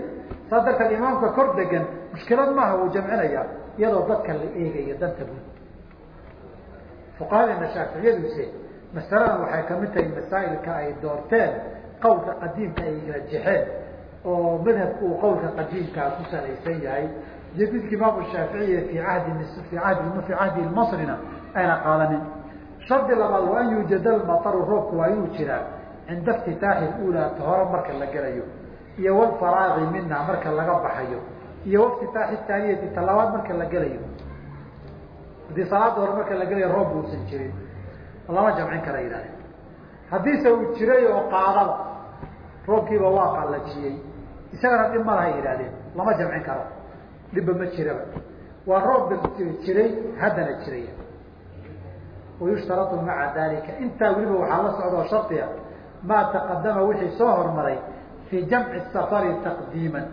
saas darteed imaamka kor degan mushkilad maaha wuu jamcinaya iyadoo dadka la eegayo danta guud fuqahadeena shaaficiyaduse masaladan waxay ka mid tahay masaa'ilka ay doorteen qawlka qadiimka ay rajaxeen oo madhabku uu qawlka qadiimkaa ku salaysan yahay. Jadidka imaamu shaaficiya fi ahdi fi ahdi fi cahdi masrina ayna qaadanin shardi labaad waa an yuujada lmataru roobku waa inuu jiraa cinda iftitaaxi ulaa ta hore marka la gelayo iyo walfaraaqi minha marka laga baxayo iyo waftitaaxi taaniyati talabaad marka la gelayo. Haddii salaada hore marka la gelayo roob uusan jirin. Lama jamcin kara yidhahde haddiise uu jiray oo qaadaba roobkiiba waa qallajiyey isagana dhib ma laha yidhahdeen lama jamcin karo. Dhibba ma jiraba. Waa roob jiray haddana jiraya. Wayushtarau maca dalika intaa weliba waxaa la socda shardiga maa taqadama wixii soo hormaray fii jamci safari taqdiiman.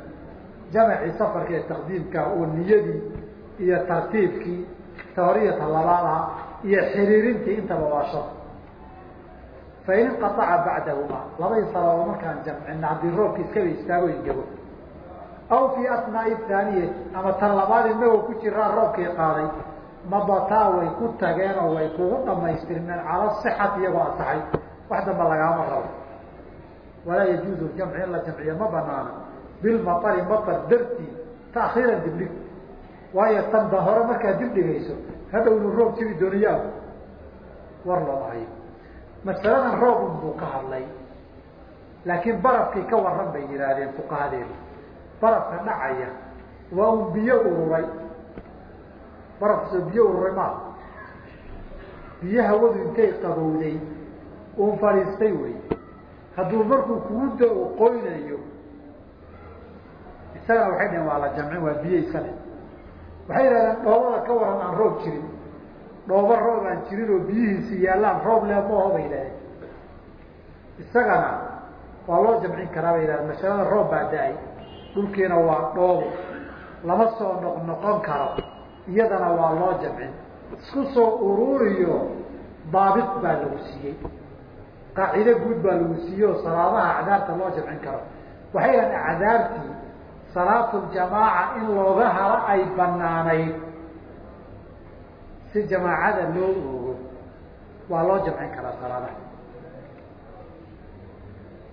Jamcii safarka ee taqdiimka oo niyadii iyo tartiibkii tahoriya talabaadaha iyo xiriirintii intaba waa shar fain inqaaca bacdahuma labadii sababo markaan jamcina haddii roobki iskaba istaago ingabo aw fii asnaai thaaniyati ama tan labaad inagoo ku jiraa roobkii qaaday mabataa way ku tageen oo way kugu dhamaystirmeen cala sixati iyagoo asaxay wax damba lagaama rabo walaa yajuuzu jamci in la jamciyo ma banaana bilmaari maar dartii taakhiiran dibdhig waayo tanba hore markaad dibdhigayso hadhow inuu roob jibi dooniyaa war looma hayo masaladan roobun buu ka hadlay. Laakiin barafkii ka waran bay yihaahdeen fuqahadeedu barafka dhacaya waa un biyo ururay. Barafkasoo biyo ururay maa biyo hawadu intay qabowday uun fadhiistay wey. Hadduu markuu kugu da'o qoynayo isagana waxay dhaheen waa la jamcin waa biyo iska waxay yidhahdeen dhoobada ka waran aan roob jirin dhoobo roob aan jirin oo biyihiisi yaallaan roob le maaho bay yidhahdeen isagana waa loo jamcin karaa bay yidhahdeen masalada roob baa da'ay. Dhulkiina waa dhoobo lama soo noq noqon karo. Iyadana waa loo jamcin. Isku soo ururiyo daabit baa lagu siiyey. Qaacido guud baa lagu siiyey oo salaadaha acdaarta loo jamcin karo. Waxay yidhahdeen acdaartii salaatuljamaaca in looga haro ay banaanayd si jamaacada loo oogo waa loo jamcin karaa salaadaha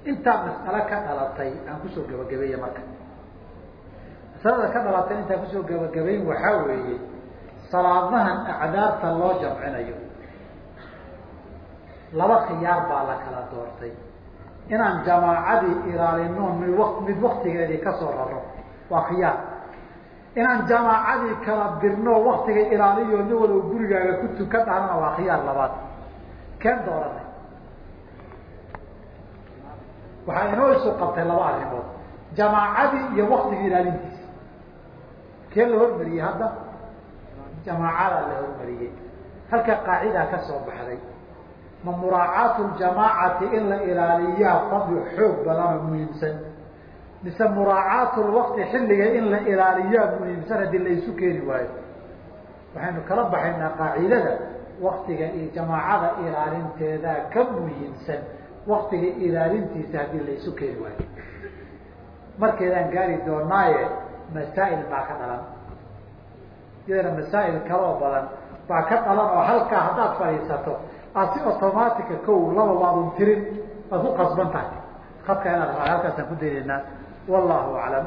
intaa mas'alo ka dhalatay aan ku soo gabagabeeye marka. Masalada ka dhalatay intaan ku soo gabagabayn waxaa weeye salaadahan acdaarta loo jamcinayo. Laba khiyaar baa la kala doortay. Inaan jamaacadii ilaalino wa mid waktigeedii ka soo raro waa khiyaar inaan jamaacadii kala dirno waktiga ilaaliyo nin walow gurigaaga ku tukan dhahnana waa khiyaar labaad. Keen dooranay waxaa inoo isu qabtay laba arrimood. Jamaacadii iyo waktiga ilaalintiisa. Kee la hormariyey hadda? Jamaacadaa la hormariyey. Halka qaacidaa ka soo baxday. Ma muraacaatu ljamaacati in la ilaaliyaa fadli xoog badanoo muhiimsan mise muraacaatu lwaqti xilliga in la ilaaliyaa muhiimsan haddii la isu keeni waayo. Waxaynu kala baxaynaa qaacidada waktiga iyo jamaacada ilaalinteedaa ka muhiimsan waktiga ilaalintiisa haddii la isu keeni waayo. Markeedaan gaari doonaaye masaa'il baa ka dhalan. Iyadana masaa'il kaloo badan baa ka dhalan oo halkaa haddaad fadhiisato aad si automatica kow laba waadun tirin waad ku qasban tahay. Hadka inaad halkaasaan ku daynaynaa wallahu aclam